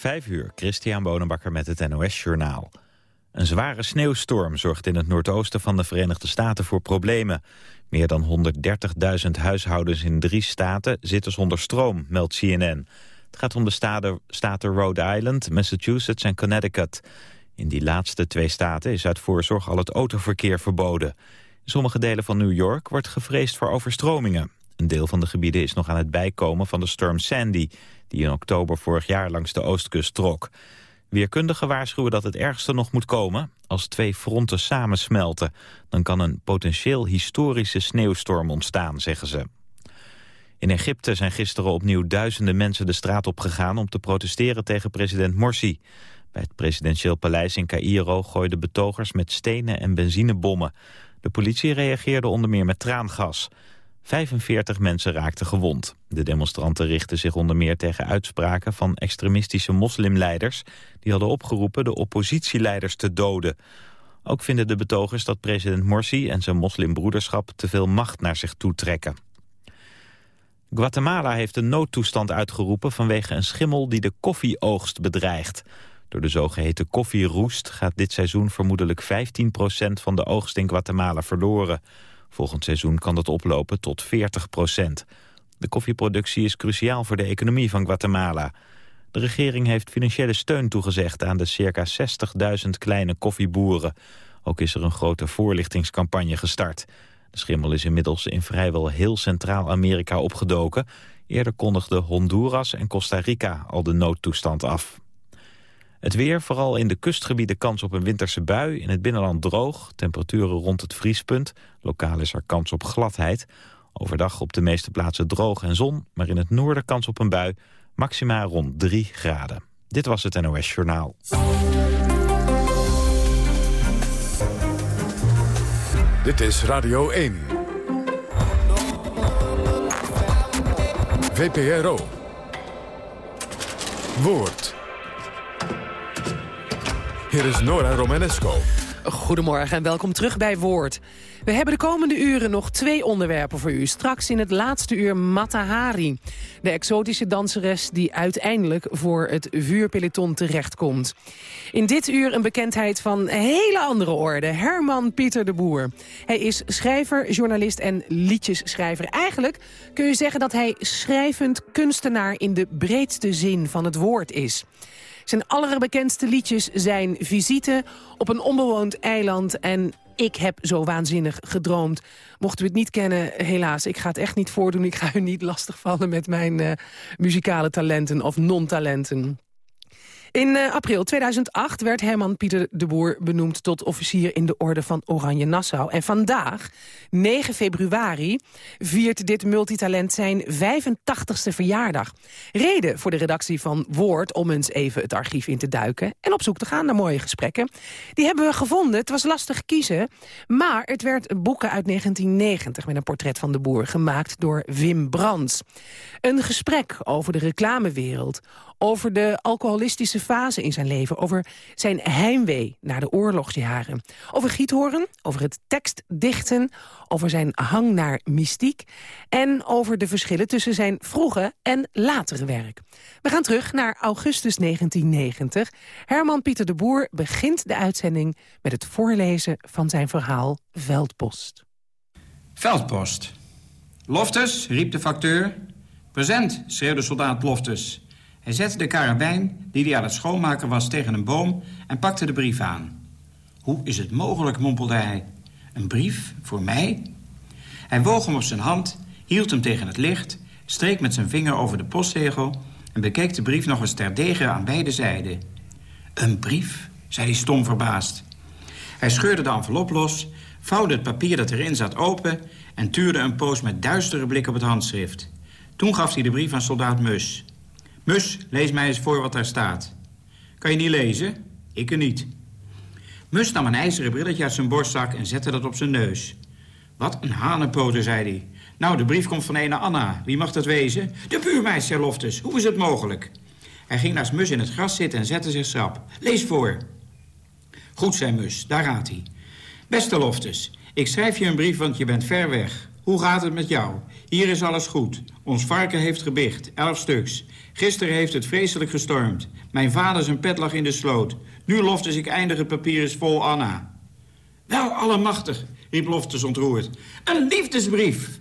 Vijf uur, Christian Bonenbakker met het NOS Journaal. Een zware sneeuwstorm zorgt in het noordoosten van de Verenigde Staten voor problemen. Meer dan 130.000 huishoudens in drie staten zitten zonder stroom, meldt CNN. Het gaat om de staten, Rhode Island, Massachusetts en Connecticut. In die laatste twee staten is uit voorzorg al het autoverkeer verboden. In sommige delen van New York wordt gevreesd voor overstromingen. Een deel van de gebieden is nog aan het bijkomen van de storm Sandy... die in oktober vorig jaar langs de oostkust trok. Weerkundigen waarschuwen dat het ergste nog moet komen. Als twee fronten samensmelten, dan kan een potentieel historische sneeuwstorm ontstaan, zeggen ze. In Egypte zijn gisteren opnieuw duizenden mensen de straat opgegaan... om te protesteren tegen president Morsi. Bij het presidentieel paleis in Cairo gooiden betogers met stenen en benzinebommen. De politie reageerde onder meer met traangas. 45 mensen raakten gewond. De demonstranten richtten zich onder meer tegen uitspraken van extremistische moslimleiders... die hadden opgeroepen de oppositieleiders te doden. Ook vinden de betogers dat president Morsi en zijn moslimbroederschap... te veel macht naar zich toetrekken. Guatemala heeft een noodtoestand uitgeroepen vanwege een schimmel die de koffieoogst bedreigt. Door de zogeheten koffieroest gaat dit seizoen vermoedelijk 15% van de oogst in Guatemala verloren. Volgend seizoen kan dat oplopen tot 40 procent. De koffieproductie is cruciaal voor de economie van Guatemala. De regering heeft financiële steun toegezegd aan de circa 60.000 kleine koffieboeren. Ook is er een grote voorlichtingscampagne gestart. De schimmel is inmiddels in vrijwel heel Centraal-Amerika opgedoken. Eerder kondigden Honduras en Costa Rica al de noodtoestand af. Het weer, vooral in de kustgebieden kans op een winterse bui. In het binnenland droog, temperaturen rond het vriespunt. Lokaal is er kans op gladheid. Overdag op de meeste plaatsen droog en zon, maar in het noorden kans op een bui. Maxima rond 3 graden. Dit was het NOS Journaal. Dit is Radio 1. VPRO. Woord. Hier is Nora Romanesco. Goedemorgen en welkom terug bij Woord. We hebben de komende uren nog twee onderwerpen voor u. Straks in het laatste uur Matahari. De exotische danseres die uiteindelijk voor het vuurpeloton terechtkomt. In dit uur een bekendheid van hele andere orde. Herman Pieter de Boer. Hij is schrijver, journalist en liedjesschrijver. Eigenlijk kun je zeggen dat hij schrijvend kunstenaar in de breedste zin van het woord is. Zijn allerbekendste liedjes zijn Visite op een onbewoond eiland en ik heb zo waanzinnig gedroomd. Mochten we het niet kennen, helaas, ik ga het echt niet voordoen. Ik ga u niet lastigvallen met mijn uh, muzikale talenten of non-talenten. In uh, april 2008 werd Herman Pieter de Boer benoemd tot officier in de orde van Oranje Nassau. En vandaag, 9 februari, viert dit multitalent zijn 85ste verjaardag. Reden voor de redactie van Woord om eens even het archief in te duiken... en op zoek te gaan naar mooie gesprekken. Die hebben we gevonden. Het was lastig kiezen, maar het werd boeken uit 1990... met een portret van de boer, gemaakt door Wim Brands. Een gesprek over de reclamewereld over de alcoholistische fase in zijn leven... over zijn heimwee naar de oorlogsjaren. Over Giethoorn, over het tekstdichten... over zijn hang naar mystiek... en over de verschillen tussen zijn vroege en latere werk. We gaan terug naar augustus 1990. Herman Pieter de Boer begint de uitzending... met het voorlezen van zijn verhaal Veldpost. Veldpost. Loftus, riep de facteur. Present, schreeuwde soldaat Loftus. Hij zette de karabijn, die hij aan het schoonmaken was, tegen een boom... en pakte de brief aan. Hoe is het mogelijk, mompelde hij. Een brief? Voor mij? Hij woog hem op zijn hand, hield hem tegen het licht... streek met zijn vinger over de postzegel... en bekeek de brief nog eens terdege aan beide zijden. Een brief? zei hij stom verbaasd. Hij scheurde de envelop los, vouwde het papier dat erin zat open... en tuurde een poos met duistere blik op het handschrift. Toen gaf hij de brief aan soldaat Mus. Mus, lees mij eens voor wat daar staat. Kan je niet lezen? Ik er niet. Mus nam een ijzeren brilletje uit zijn borstzak en zette dat op zijn neus. Wat een hanenpoten, zei hij. Nou, de brief komt van ene Anna. Wie mag dat wezen? De buurmeisje, Loftus. Hoe is het mogelijk? Hij ging naast Mus in het gras zitten en zette zich schrap. Lees voor. Goed, zei Mus. Daar raadt hij. Beste Loftus, ik schrijf je een brief, want je bent ver weg. Hoe gaat het met jou? Hier is alles goed. Ons varken heeft gebicht, elf stuks. Gisteren heeft het vreselijk gestormd. Mijn vader zijn pet lag in de sloot. Nu Loftus ik eindig het papier is vol Anna. Wel, allemachtig, riep Loftus ontroerd. Een liefdesbrief!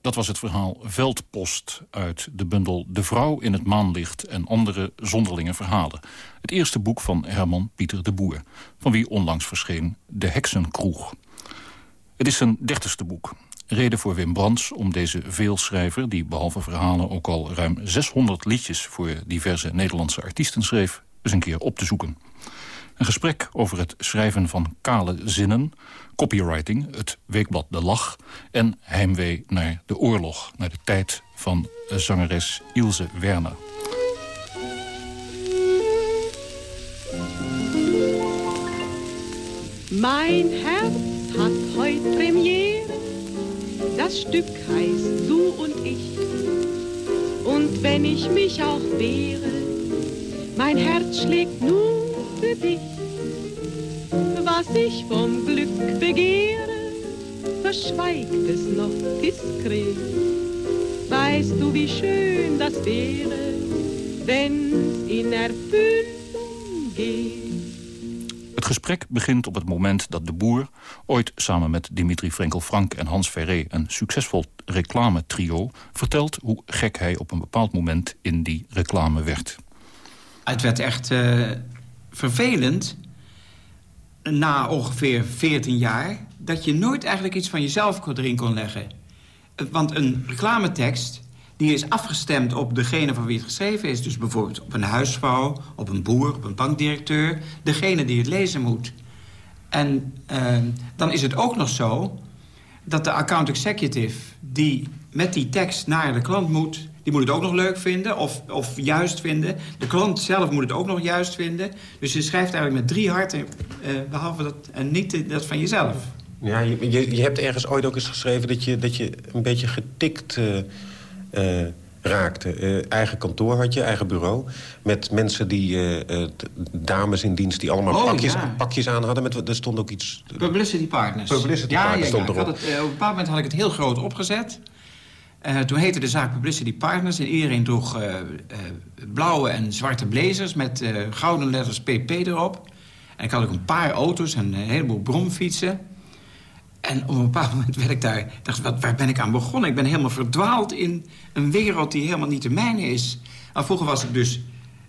Dat was het verhaal Veldpost uit de bundel De Vrouw in het Maanlicht en andere zonderlinge verhalen. Het eerste boek van Herman Pieter de Boer, van wie onlangs verscheen De Heksenkroeg. Het is zijn dertigste boek. Reden voor Wim Brands om deze veelschrijver... die behalve verhalen ook al ruim 600 liedjes... voor diverse Nederlandse artiesten schreef, eens een keer op te zoeken. Een gesprek over het schrijven van kale zinnen... copywriting, het weekblad De Lach... en heimwee naar de oorlog, naar de tijd van zangeres Ilse Werner. Mijn Herz hat heute Premiere. Das Stück heißt Du und ich. Und wenn ich mich auch wehre, mein Herz schlägt nur für dich. Was ich vom Glück begehre, verschweigt es noch diskret. Weißt du, wie schön das wäre, wenn's in Erfüllung geht? Het gesprek begint op het moment dat de boer... ooit samen met Dimitri Frenkel-Frank en Hans Ferré... een succesvol reclametrio... vertelt hoe gek hij op een bepaald moment in die reclame werd. Het werd echt uh, vervelend, na ongeveer 14 jaar... dat je nooit eigenlijk iets van jezelf erin kon leggen. Want een reclametekst die is afgestemd op degene van wie het geschreven is. Dus bijvoorbeeld op een huisvrouw, op een boer, op een bankdirecteur. Degene die het lezen moet. En uh, dan is het ook nog zo dat de account executive... die met die tekst naar de klant moet... die moet het ook nog leuk vinden of, of juist vinden. De klant zelf moet het ook nog juist vinden. Dus je schrijft eigenlijk met drie harten, uh, behalve dat, en niet dat van jezelf. Ja, je, je, hebt ergens ooit ook eens geschreven dat je, dat je een beetje getikt... Uh, raakte. Uh, eigen kantoor had je, eigen bureau. Met mensen die, uh, dames in dienst, die allemaal oh, pakjes, ja. pakjes aan hadden. Met, er stond ook iets... Publicity Partners. Publicity ja, Partners ja, erop. Het, op een bepaald moment had ik het heel groot opgezet. toen heette de zaak Publicity Partners. En iedereen droeg blauwe en zwarte blazers met gouden letters PP erop. En ik had ook een paar auto's en een heleboel bromfietsen. En op een bepaald moment werd ik daar... dacht, wat, waar ben ik aan begonnen? Ik ben helemaal verdwaald in een wereld die helemaal niet de mijne is. Maar vroeger was ik dus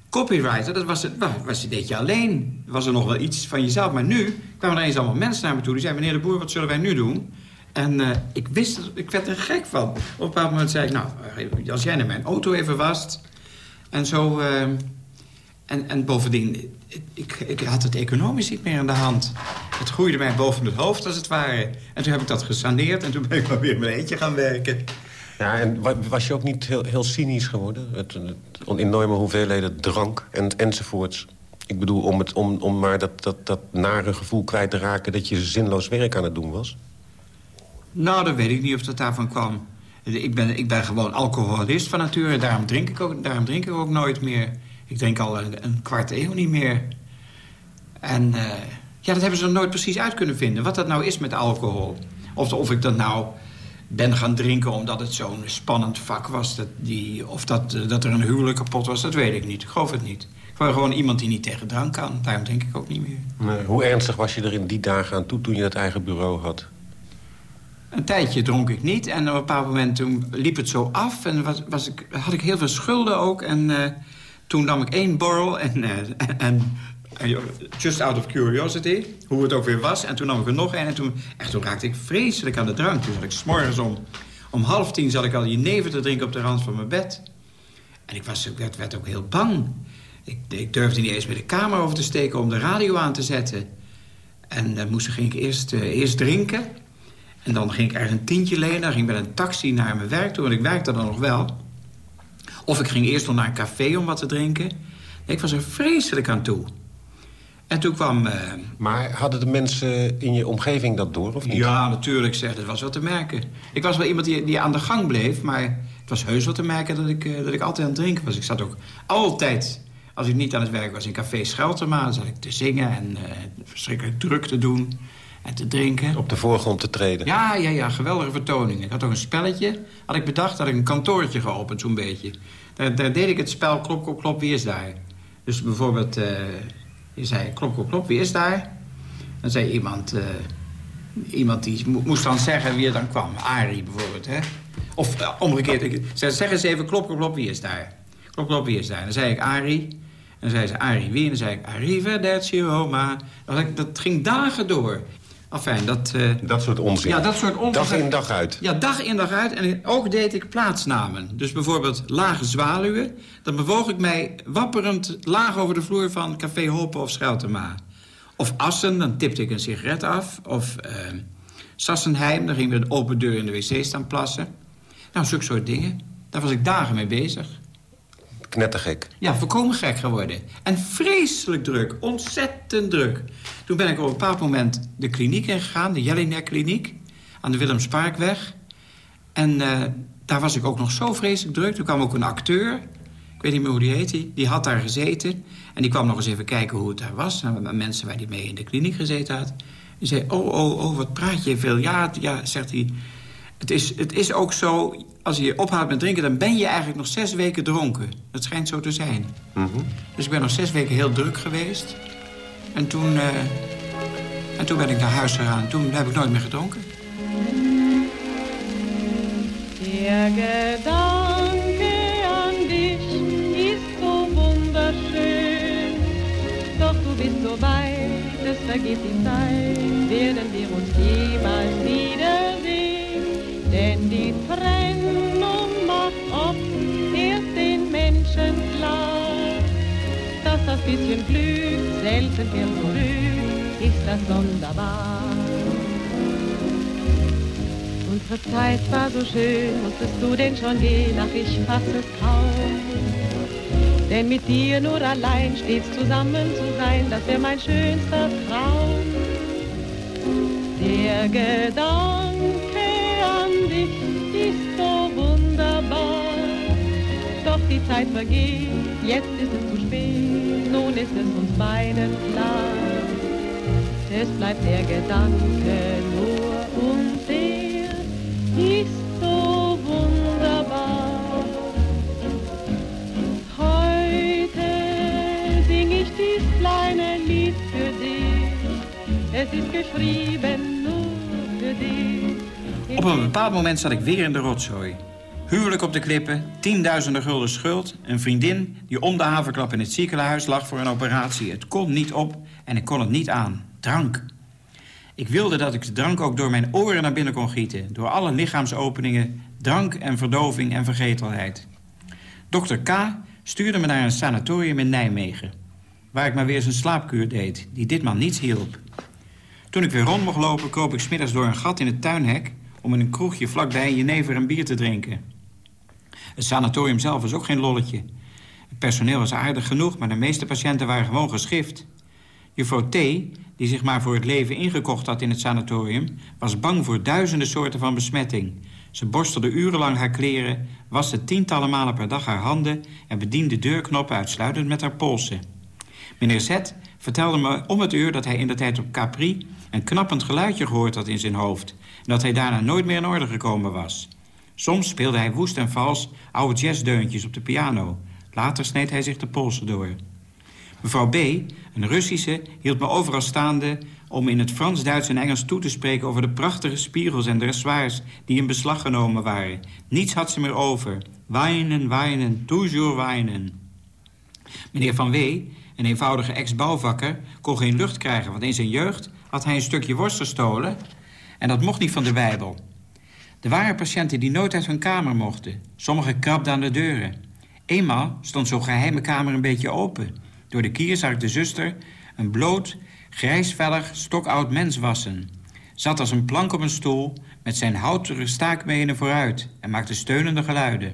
copywriter. Dat was, het, was een beetje alleen. Was er nog wel iets van jezelf. Maar nu kwamen er eens allemaal mensen naar me toe. Die zeiden, meneer de Boer, wat zullen wij nu doen? En uh, ik wist ik werd er gek van. Op een bepaald moment zei ik, nou, als jij naar mijn auto even wast... En zo... Uh, en, en bovendien, ik, ik had het economisch niet meer aan de hand. Het groeide mij boven het hoofd, als het ware. En toen heb ik dat gesaneerd en toen ben ik maar weer mijn eentje gaan werken. Ja, en was je ook niet heel, heel cynisch geworden? Het, het enorme hoeveelheden drank en, enzovoorts. Ik bedoel, om, het, om, om maar dat, dat, dat nare gevoel kwijt te raken... dat je zinloos werk aan het doen was? Nou, dat weet ik niet of dat daarvan kwam. Ik ben, ik ben gewoon alcoholist van nature. Daarom drink ik ook, daarom drink ik ook nooit meer. Ik drink al een, een kwart eeuw niet meer. En uh, ja, dat hebben ze nog nooit precies uit kunnen vinden. Wat dat nou is met alcohol. Of, of ik dat nou ben gaan drinken omdat het zo'n spannend vak was. Dat die, of dat, dat er een huwelijk kapot was, dat weet ik niet. Ik geloof het niet. Ik ben gewoon iemand die niet tegen drank kan. Daarom drink ik ook niet meer. Nee, hoe ernstig was je er in die dagen aan toe toen je dat eigen bureau had? Een tijdje dronk ik niet. En op een bepaald moment toen liep het zo af. En was, was ik, had ik heel veel schulden ook. En uh, toen nam ik één borrel en, uh, en just out of curiosity, hoe het ook weer was. En toen nam ik er nog een en toen, echt, toen raakte ik vreselijk aan de drank. Toen zat ik s'morgens om, om half tien zat ik al jenever te drinken op de rand van mijn bed. En ik, was, ik werd, werd ook heel bang. Ik, ik, durfde niet eens meer de kamer over te steken om de radio aan te zetten. En dan uh, moest, ging ik eerst, eerst drinken. En dan ging ik ergens een tientje lenen. Dan ging ik met een taxi naar mijn werk toe, want ik werkte dan nog wel. Of ik ging eerst nog naar een café om wat te drinken. Ik was er vreselijk aan toe. En toen kwam... Uh, maar hadden de mensen in je omgeving dat door, of niet? Ja, natuurlijk, zeg. Dat was wel te merken. Ik was wel iemand die, die aan de gang bleef, maar het was heus wel te merken dat ik, uh, dat ik altijd aan het drinken was. Ik zat ook altijd, als ik niet aan het werk was, in café Scheltema. Dan zat ik te zingen en uh, verschrikkelijk druk te doen. En te drinken. Op de voorgrond te treden. Ja, ja, ja, geweldige vertoningen. Ik had ook een spelletje, had ik bedacht, had ik een kantoortje geopend zo'n beetje. Daar, daar, deed ik het spel klop, klop, klop, wie is daar? Dus bijvoorbeeld, uh, je zei klop, klop, klop, wie is daar? Dan zei iemand, uh, iemand die moest dan zeggen wie er dan kwam. Arie bijvoorbeeld, hè? Of uh, omgekeerd, ik zei, zeg eens even klop, klop, klop, wie is daar? Klop, klop, wie is daar? Dan zei ik Arie. En dan zei ze Arie wie? En dan zei ik Arrivederci Roma. Dat ging dagen door. Enfin, dat... Uh, dat soort onzin. Ja, dat soort onzin. Dag in dag uit. Ja, dag in dag uit. En ook deed ik plaatsnamen. Dus bijvoorbeeld lage zwaluwen. Dan bewoog ik mij wapperend laag over de vloer van Café Hopen of Scheltema. Of Assen, dan tipte ik een sigaret af. Of uh, Sassenheim, dan ging we een open deur in de wc staan plassen. Nou, zulke soort dingen. Daar was ik dagen mee bezig. Knettergek. Ja, volkomen gek geworden. En vreselijk druk, ontzettend druk. Toen ben ik op een bepaald moment de kliniek ingegaan, de Jelinek-kliniek... aan de Willemsparkweg. En uh, daar was ik ook nog zo vreselijk druk. Toen kwam ook een acteur, ik weet niet meer hoe die heet, die, die had daar gezeten. En die kwam nog eens even kijken hoe het daar was. En mensen waar die mee in de kliniek gezeten had. Die zei, oh, oh, oh, wat praat je veel. Ja, ja zegt hij, het is, het is ook zo, als je ophoudt met drinken... dan ben je eigenlijk nog zes weken dronken. Dat schijnt zo te zijn. Mm -hmm. Dus ik ben nog zes weken heel druk geweest. En toen, uh, en toen ben ik naar huis gegaan. Toen heb ik nooit meer gedronken. Der Gedanke an dich ist so wunderschön. Doch du bist so weit, es vergeht die Zeit. Werden wir uns jemals wiedersehen? Bisschen Glück selten wird zurück, ist das sonderbar. Unsere Zeit war so schön, musstest du denn schon gehen? Ach, ich fass es kaum. Denn mit dir nur allein stets zusammen zu sein, das wäre mein schönster Traum. Der Gedanke die Zeit vergeht, jetzt ist es zu spät, nun ist es uns beiden klar. Es bleibt der Gedanke nur und der ist so wunderbar. Heute sing ich dies kleine Lied für dich. Es ist geschrieben nur für dich. Op een bepaald moment zat ik weer in de rotzooi. Huwelijk op de klippen, tienduizenden gulden schuld... een vriendin die om de haverklap in het ziekenhuis lag voor een operatie. Het kon niet op en ik kon het niet aan. Drank. Ik wilde dat ik de drank ook door mijn oren naar binnen kon gieten. Door alle lichaamsopeningen, drank en verdoving en vergetelheid. Dokter K. stuurde me naar een sanatorium in Nijmegen... waar ik maar weer zijn slaapkuur deed, die ditmaal niets hielp. Toen ik weer rond mocht lopen, kroop ik smiddags door een gat in het tuinhek... om in een kroegje vlakbij jenever en bier te drinken. Het sanatorium zelf was ook geen lolletje. Het personeel was aardig genoeg, maar de meeste patiënten waren gewoon geschift. Juffrouw T., die zich maar voor het leven ingekocht had in het sanatorium... was bang voor duizenden soorten van besmetting. Ze borstelde urenlang haar kleren, waste tientallen malen per dag haar handen... en bediende deurknoppen uitsluitend met haar polsen. Meneer Z vertelde me om het uur dat hij in de tijd op Capri... een knappend geluidje gehoord had in zijn hoofd... en dat hij daarna nooit meer in orde gekomen was. Soms speelde hij woest en vals oude jazzdeuntjes op de piano. Later sneed hij zich de polsen door. Mevrouw B., een Russische, hield me overal staande... om in het Frans, Duits en Engels toe te spreken... over de prachtige spiegels en dressoirs die in beslag genomen waren. Niets had ze meer over. Wijnen, wijnen, toujours wijnen. Meneer Van W., een eenvoudige ex-bouwvakker... kon geen lucht krijgen, want in zijn jeugd had hij een stukje worst gestolen... en dat mocht niet van de Bijbel. Er waren patiënten die nooit uit hun kamer mochten. Sommigen krabden aan de deuren. Eenmaal stond zo'n geheime kamer een beetje open... Door de kier zag ik de zuster een bloot, grijsvellig, stokoud mens wassen. Zat als een plank op een stoel met zijn houten staakbenen vooruit... en maakte steunende geluiden.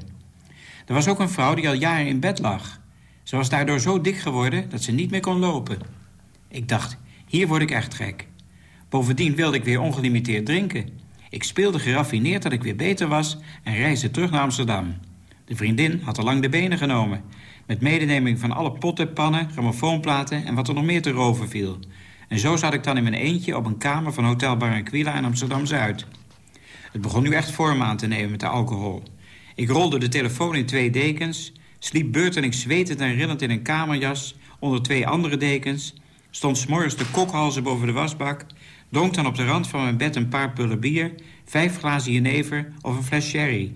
Er was ook een vrouw die al jaren in bed lag. Ze was daardoor zo dik geworden dat ze niet meer kon lopen. Ik dacht, hier word ik echt gek. Bovendien wilde ik weer ongelimiteerd drinken. Ik speelde geraffineerd dat ik weer beter was... en reisde terug naar Amsterdam. De vriendin had al lang de benen genomen met medeneming van alle potten, pannen, grammofoonplaten... en wat er nog meer te roven viel. En zo zat ik dan in mijn eentje op een kamer van Hotel Barranquilla in Amsterdam-Zuid. Het begon nu echt vorm aan te nemen met de alcohol. Ik rolde de telefoon in twee dekens, sliep beurtelings zwetend en rillend in een kamerjas... onder twee andere dekens, stond s'morgens de kokhalzen boven de wasbak... dronk dan op de rand van mijn bed een paar pullen bier... vijf glazen jenever of een fles sherry.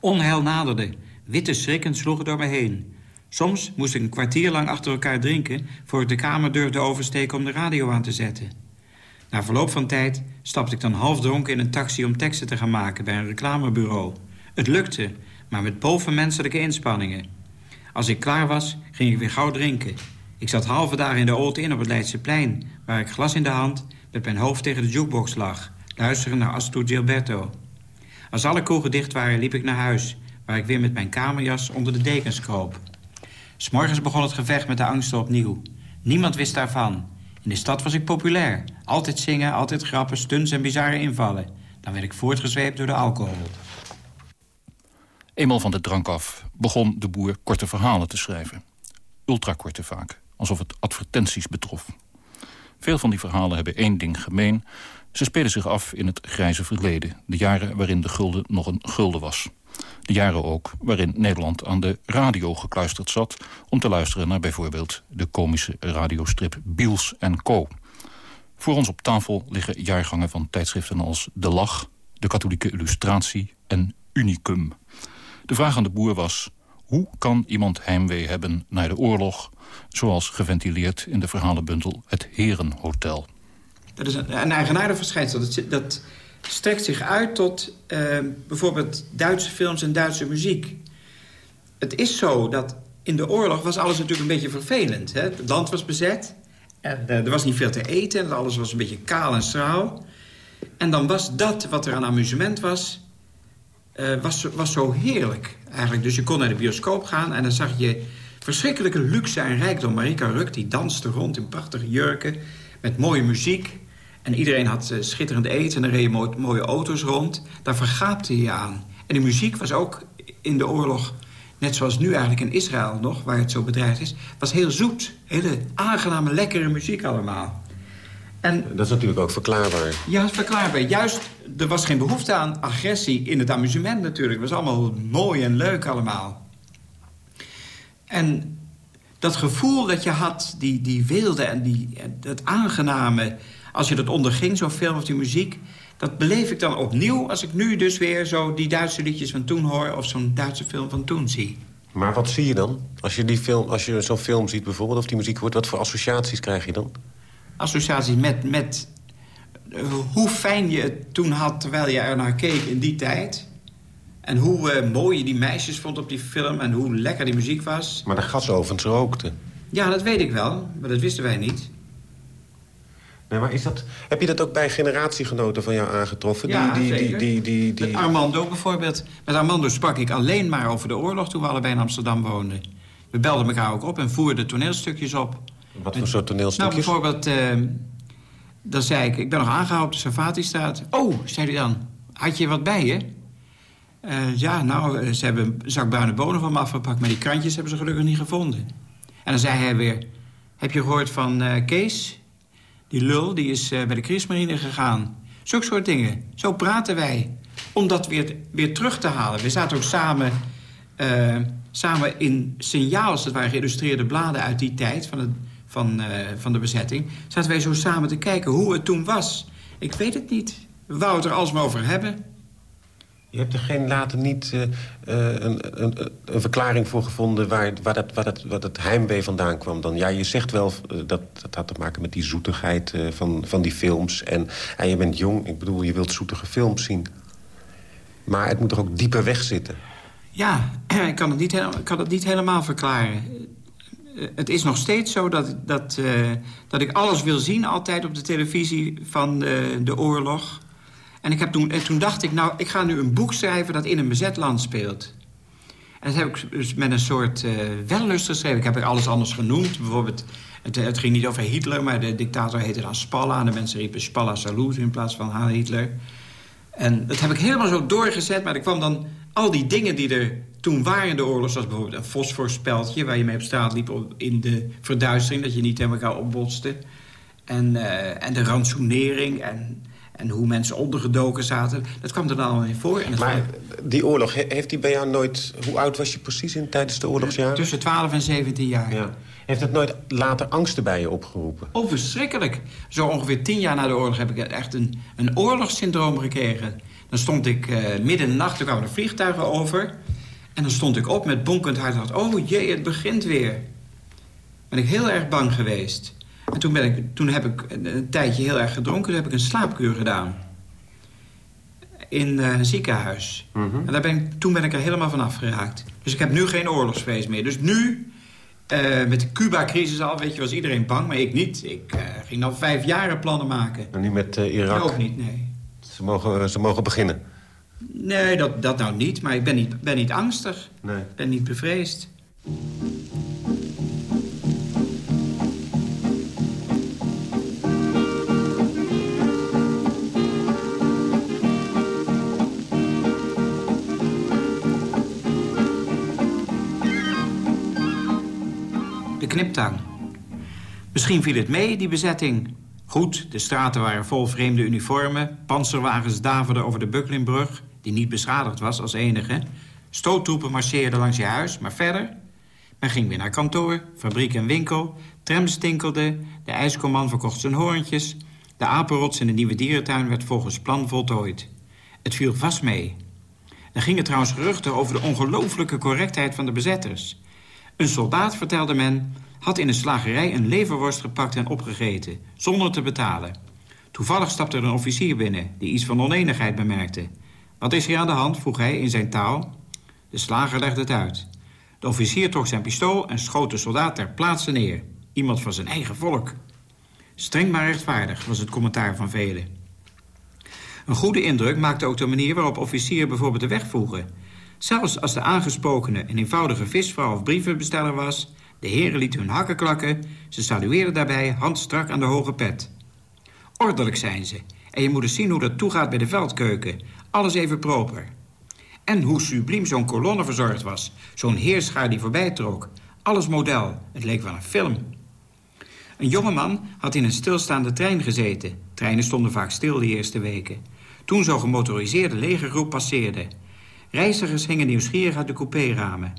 Onheil naderde, witte schrikken sloegen door me heen... Soms moest ik een kwartier lang achter elkaar drinken... voor ik de kamer durfde oversteken om de radio aan te zetten. Na verloop van tijd stapte ik dan half dronken in een taxi... om teksten te gaan maken bij een reclamebureau. Het lukte, maar met bovenmenselijke inspanningen. Als ik klaar was, ging ik weer gauw drinken. Ik zat halve dagen in de Old Inn op het Leidseplein... waar ik glas in de hand met mijn hoofd tegen de jukebox lag... luisteren naar Astor Gilberto. Als alle kroegen dicht waren, liep ik naar huis... waar ik weer met mijn kamerjas onder de dekens kroop. S'morgens begon het gevecht met de angsten opnieuw. Niemand wist daarvan. In de stad was ik populair. Altijd zingen, altijd grappen, stunts en bizarre invallen. Dan werd ik voortgezweept door de alcohol. Eenmaal van de drank af begon de boer korte verhalen te schrijven. Ultrakorte vaak, alsof het advertenties betrof. Veel van die verhalen hebben één ding gemeen. Ze spelen zich af in het grijze verleden. De jaren waarin de gulden nog een gulden was. De jaren ook waarin Nederland aan de radio gekluisterd zat... om te luisteren naar bijvoorbeeld de komische radiostrip Biels Co. Voor ons op tafel liggen jaargangen van tijdschriften als De Lach... De Katholieke Illustratie en Unicum. De vraag aan de boer was... hoe kan iemand heimwee hebben naar de oorlog... zoals geventileerd in de verhalenbundel Het Herenhotel? Dat is een, een eigenaardig verschijnsel. Dat, dat strekt zich uit tot uh, bijvoorbeeld Duitse films en Duitse muziek. Het is zo dat in de oorlog was alles natuurlijk een beetje vervelend. Hè? Het land was bezet en uh, er was niet veel te eten... en alles was een beetje kaal en straal. En dan was dat wat er aan amusement was... Uh, was, was zo heerlijk eigenlijk. Dus je kon naar de bioscoop gaan en dan zag je verschrikkelijke luxe en rijkdom. Marika Ruk die danste rond in prachtige jurken met mooie muziek. En iedereen had uh, schitterend eten en er reden mooie, mooie auto's rond. Daar vergaapte je aan. En de muziek was ook in de oorlog, net zoals nu eigenlijk in Israël nog... waar het zo bedreigd is, was heel zoet. Hele aangename, lekkere muziek allemaal. En, dat is natuurlijk ook verklaarbaar. Ja, verklaarbaar. Juist, er was geen behoefte aan agressie in het amusement natuurlijk. Het was allemaal mooi en leuk allemaal. En dat gevoel dat je had, die, die wilde en die, dat aangename... als je dat onderging, zo'n film of die muziek... dat beleef ik dan opnieuw als ik nu dus weer zo die Duitse liedjes van toen hoor... of zo'n Duitse film van toen zie. Maar wat zie je dan? Als je, die film, als je zo'n film ziet bijvoorbeeld, of die muziek hoort... wat voor associaties krijg je dan? Associaties met, met uh, hoe fijn je het toen had terwijl je er naar keek in die tijd... En hoe uh, mooi je die meisjes vond op die film en hoe lekker die muziek was. Maar de gasovens rookten. Ja, dat weet ik wel, maar dat wisten wij niet. Nee, maar is dat, heb je dat ook bij generatiegenoten van jou aangetroffen? Ja, die, die, zeker. Die, die, die, Met Armando bijvoorbeeld. Met Armando sprak ik alleen maar over de oorlog toen we allebei in Amsterdam woonden. We belden elkaar ook op en voerden toneelstukjes op. Wat voor soort toneelstukjes? Nou, bijvoorbeeld, uh, dan zei ik, ik ben nog aangehouden op de Savati-straat. Oh, zei hij dan, had je wat bij je? Uh, ja, nou, ze hebben een zak bruine bonen van me afgepakt... maar die krantjes hebben ze gelukkig niet gevonden. En dan zei hij weer... heb je gehoord van uh, Kees? Die lul, die is uh, bij de Christmarine gegaan. Zulke soort dingen. Zo praten wij. Om dat weer, weer terug te halen. We zaten ook samen, samen in signaals... dat waren geïllustreerde bladen uit die tijd... van, van, van de bezetting. Zaten wij zo samen te kijken hoe het toen was. Ik weet het niet. Wouden het er alsmaar over hebben... Je hebt er geen later niet uh, een, een, een, verklaring voor gevonden... waar, waar, dat, heimwee vandaan kwam dan? Ja, je zegt wel uh, dat dat had te maken met die zoetigheid van, van die films. En, je bent jong, ik bedoel, je wilt zoetige films zien. Maar het moet er ook dieper weg zitten. Ja, ik kan het niet, ik kan het niet helemaal verklaren. Het is nog steeds zo dat, dat, dat ik alles wil zien... altijd op de televisie van de oorlog... En, ik heb toen, en toen dacht ik, nou, ik ga nu een boek schrijven... dat in een bezet land speelt. En dat heb ik dus met een soort uh, wellust geschreven. Ik heb er alles anders genoemd. Bijvoorbeeld, het, het, ging niet over Hitler... maar de dictator heette dan Spalla. En de mensen riepen Spalla Salut in plaats van Hitler. En dat heb ik helemaal zo doorgezet. Maar er kwam dan al die dingen die er toen waren in de oorlog... zoals bijvoorbeeld een fosforspeldje... waar je mee op straat liep in de verduistering... dat je niet tegen elkaar opbotste... En, eh, en de rantsoenering en, en hoe mensen ondergedoken zaten. Dat kwam er dan allemaal in voor. En dat Maar die oorlog, he- heeft die bij jou nooit... Hoe oud was je precies in tijdens de oorlogsjaren? Tussen 12 en 17 jaar. Ja. Heeft het nooit later angsten bij je opgeroepen? Oh, verschrikkelijk. Zo ongeveer tien jaar na de oorlog heb ik echt een, een oorlogssyndroom gekregen. Dan stond ik eh, midden in de nacht, er kwamen er vliegtuigen over. En dan stond ik op met bonkend hart en dacht... oh jee, het begint weer. Ben ik heel erg bang geweest. En toen, ben ik, toen heb ik een, tijdje heel erg gedronken. Toen heb ik een slaapkuur gedaan. In eh, een ziekenhuis. En daar ben ik, toen ben ik er helemaal van afgeraakt. Dus ik heb nu geen oorlogsvrees meer. Dus nu, eh, met de Cuba-crisis al, weet je, was iedereen bang. Maar ik niet. Ik eh, ging al vijf jaren plannen maken. En nu met Irak? ook niet, nee. Ze mogen, ze mogen beginnen. Nee, dat, dat nou niet. Maar ik ben niet, ben niet angstig. Nee. Ik ben niet bevreesd. Misschien viel het mee, die bezetting. Goed, de straten waren vol vreemde uniformen. Panzerwagens daverden over de Buklinbrug, die niet beschadigd was als enige. Stoottroepen marcheerden langs je huis, maar verder... Men ging weer naar kantoor, fabriek en winkel. Trams tinkelden, de ijskoman verkocht zijn hoorntjes. De apenrots in de nieuwe dierentuin werd volgens plan voltooid. Het viel vast mee. Er gingen trouwens geruchten over de ongelooflijke correctheid van de bezetters. Een soldaat, vertelde men, had in een slagerij een leverworst gepakt en opgegeten, zonder te betalen. Toevallig stapte er een officier binnen, die iets van oneenigheid bemerkte. Wat is hier aan de hand, vroeg hij in zijn taal. De slager legde het uit. De officier trok zijn pistool en schoot de soldaat ter plaatse neer. Iemand van zijn eigen volk. Streng maar rechtvaardig, was het commentaar van velen. Een goede indruk maakte ook de manier waarop officieren bijvoorbeeld de weg vroegen. Zelfs als de aangesprokene een eenvoudige visvrouw of brievenbesteller was... de heren lieten hun hakken klakken... ze salueerden daarbij handstrak aan de hoge pet. Ordelijk zijn ze. En je moet eens zien hoe dat toegaat bij de veldkeuken. Alles even proper. En hoe subliem zo'n kolonne verzorgd was. Zo'n heerschaar die voorbij trok. Alles model. Het leek wel een film. Een jongeman had in een stilstaande trein gezeten. Treinen stonden vaak stil die eerste weken. Toen zo'n gemotoriseerde legergroep passeerde. Reizigers hingen nieuwsgierig uit de coupéramen.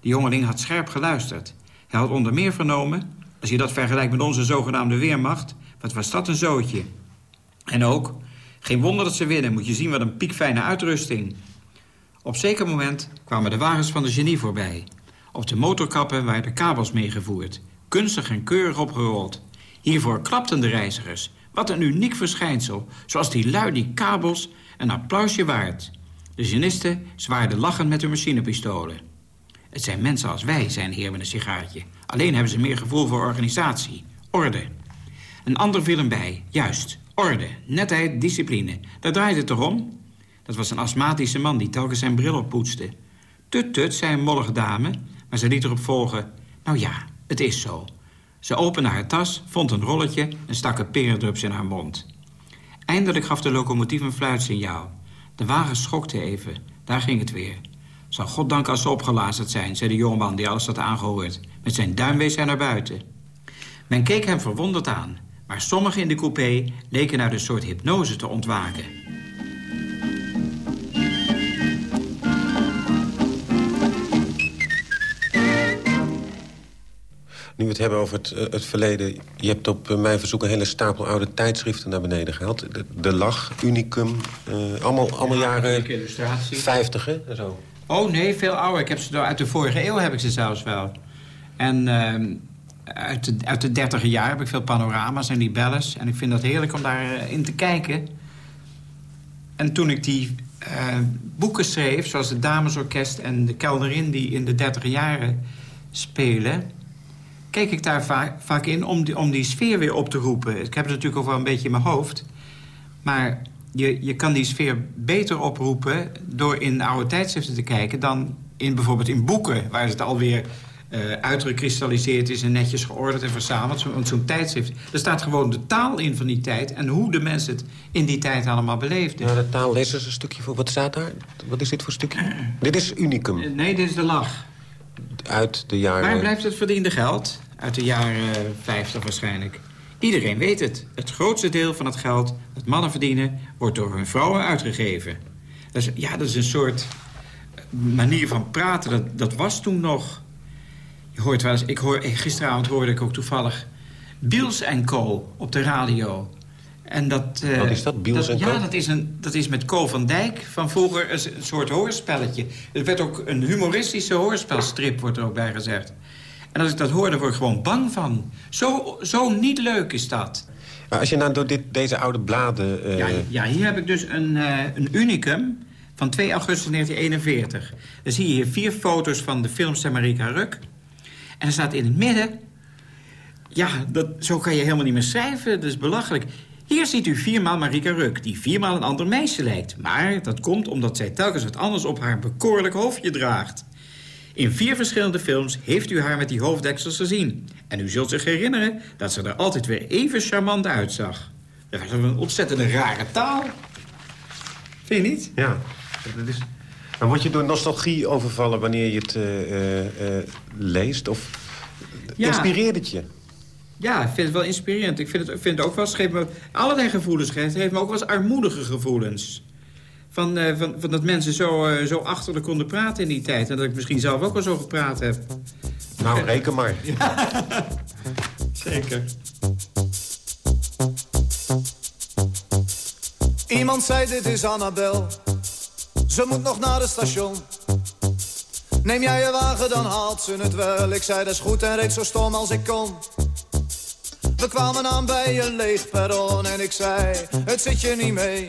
De jongeling had scherp geluisterd. Hij had onder meer vernomen... als je dat vergelijkt met onze zogenaamde weermacht... wat was dat een zootje. En ook, geen wonder dat ze winnen... moet je zien wat een piekfijne uitrusting. Op zeker moment kwamen de wagens van de genie voorbij. Op de motorkappen waren kabels meegevoerd. Kunstig en keurig opgerold. Hiervoor klapten de reizigers. Wat een uniek verschijnsel. Zoals die lui die kabels een applausje waard. De genisten zwaarden lachend met hun machinepistolen. Het zijn mensen als wij, zei een heer met een sigaartje. Alleen hebben ze meer gevoel voor organisatie. Orde. Een ander viel hem bij. Juist. Orde. Netheid, discipline. Daar draait het toch om? Dat was een astmatische man die telkens zijn bril oppoetste. Tut, tut, zei een mollige dame, maar ze liet erop volgen... Nou ja, het is zo. Ze opende haar tas, vond een rolletje en stak een perendrups in haar mond. Eindelijk gaf de locomotief een fluitsignaal. De wagen schokte even. Daar ging het weer. Zal goddank als ze opgelazerd zijn, zei de jongeman die alles had aangehoord. Met zijn duim wees hij naar buiten. Men keek hem verwonderd aan. Maar sommigen in de coupé leken uit een soort hypnose te ontwaken. Nu we het hebben over het, eh, het verleden... je hebt op eh, mijn verzoek een hele stapel oude tijdschriften naar beneden gehaald. De, de Lach, Unicum, eh, allemaal, allemaal jaren illustratie. 50, hè? en Zo. Oh nee, veel ouder. Ik heb ze uit de vorige eeuw heb ik ze zelfs wel. En ehm, uit, de, uit de dertiger jaar heb ik veel panorama's en libelles. En ik vind dat heerlijk om daarin in te kijken. En toen ik die eh, boeken schreef, zoals het Damesorkest en de Kelderin... die in de dertiger jaren spelen... keek ik daar vaak, vaak in om die, om die sfeer weer op te roepen. Ik heb het natuurlijk ook wel een beetje in mijn hoofd. Maar je, je kan die sfeer beter oproepen door in oude tijdschriften te kijken... dan in bijvoorbeeld in boeken, waar het alweer eh uitgekristalliseerd is... en netjes georderd en verzameld. Zo- Want zo'n tijdschrift, er staat gewoon de taal in van die tijd... en hoe de mensen het in die tijd allemaal beleefden. Ja, de taal, lees eens een stukje voor. Wat staat daar? Wat is dit voor stukje? dit is Unicum, Eh, Nee, dit is de lach. uit de jaren... Waar blijft het verdiende geld? Uit de jaren 50 waarschijnlijk. Iedereen weet het. Het grootste deel van het geld dat mannen verdienen... wordt door hun vrouwen uitgegeven. Dat is, ja, dat is een soort manier van praten. Dat, dat was toen nog. Je hoort wel eens... Ik hoor, gisteravond hoorde ik ook toevallig... Biels en Co. op de radio. En dat, uh, Wat is dat, Biels en Co? Ja, dat is, een, dat is met Co van Dijk van vroeger een, soort hoorspelletje. Er werd ook een humoristische hoorspelstrip, wordt er ook bij gezegd. En als ik dat hoor, dan word ik gewoon bang van. Zo, zo niet leuk is dat. Maar als je nou door dit, deze oude bladen... Uh... Ja, ja, hier heb ik dus een, uh, een unicum van 2 augustus 1941. Dan zie je hier vier foto's van de filmster Marika Ruk. En er staat in het midden... Ja, dat, zo kan je helemaal niet meer schrijven. Dat is belachelijk. Hier ziet u viermaal Marika Ruk, die viermaal een ander meisje lijkt. Maar dat komt omdat zij telkens wat anders op haar bekoorlijk hoofdje draagt. In vier verschillende films heeft u haar met die hoofddeksels gezien. En u zult zich herinneren dat ze er altijd weer even charmant uitzag. Dat was een ontzettend rare taal. Vind je niet? Ja. Dat is... Dan word je door nostalgie overvallen wanneer je het uh, uh, leest? Of ja. inspireert het je? Ja, ik vind het wel inspirerend. Ik vind het, vind het ook wel... Het geeft me allerlei gevoelens. Het heeft me ook wel eens armoedige gevoelens. Van, uh, van, van, dat mensen zo, uh, zo achterlijk konden praten in die tijd. En dat ik misschien zelf ook wel zo gepraat heb. Nou, reken maar. Ja. Zeker. Iemand zei dit is Annabel. Ze moet nog naar het station. Neem jij je wagen, dan haalt ze het wel. Ik zei dat is goed en reed zo stom als ik kon. We kwamen aan bij een leeg perron en ik zei, het zit je niet mee.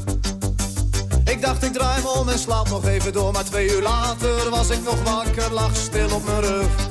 Ik dacht ik draai me om en slaap nog even door Maar twee uur later was ik nog wakker, lag stil op mijn rug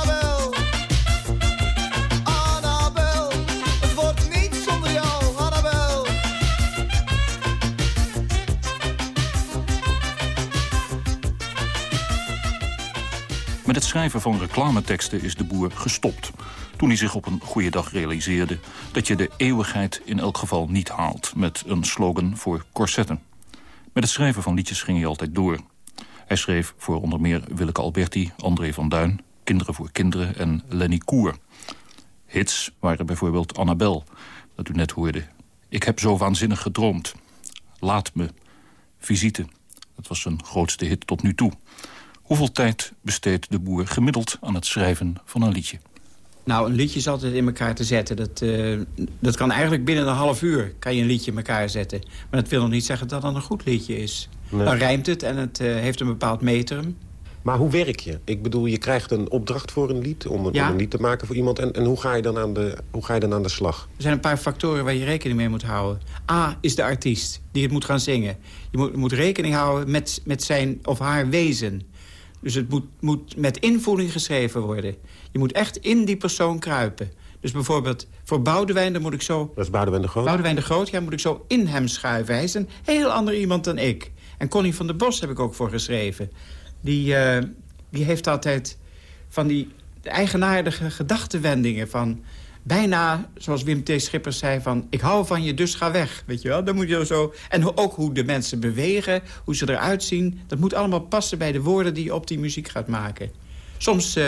schrijven van reclameteksten is de boer gestopt. Toen hij zich op een goede dag realiseerde... dat je de eeuwigheid in elk geval niet haalt... met een slogan voor corsetten. Met het schrijven van liedjes ging hij altijd door. Hij schreef voor onder meer Willeke Alberti, André van Duin... Kinderen voor Kinderen en Lenny Koer. Hits waren bijvoorbeeld Annabel, dat u net hoorde... Ik heb zo waanzinnig gedroomd. Laat me. Visite. Dat was zijn grootste hit tot nu toe. Hoeveel tijd besteedt de boer gemiddeld aan het schrijven van een liedje? Nou, een liedje is altijd in elkaar te zetten. Dat, eh, dat kan eigenlijk binnen een half uur kan je een liedje in elkaar zetten. Maar dat wil nog niet zeggen dat dat een goed liedje is. Dan rijmt het en het eh, heeft een bepaald metrum. Maar hoe werk je? Ik bedoel, je krijgt een opdracht voor een lied... om een, Ja. om een lied te maken voor iemand. En, en hoe, ga je dan aan de, hoe ga je dan aan de slag? Er zijn een paar factoren waar je rekening mee moet houden. A is de artiest die het moet gaan zingen. Je moet, moet rekening houden met, met zijn of haar wezen. Dus het moet, moet met invoeling geschreven worden. Je moet echt in die persoon kruipen. Dus bijvoorbeeld voor Boudewijn, dan moet ik zo... Dat is Boudewijn de Groot. Boudewijn de Groot, ja, moet ik zo in hem schuiven. Hij is een heel ander iemand dan ik. En Connie van der Bos heb ik ook voor geschreven. Die, eh, die heeft altijd van die eigenaardige gedachtenwendingen van... bijna, zoals Wim T. Schippers zei, van... ik hou van je, dus ga weg, weet je wel. Dan moet je zo... En ook hoe de mensen bewegen, hoe ze eruit zien... dat moet allemaal passen bij de woorden die je op die muziek gaat maken. Soms eh,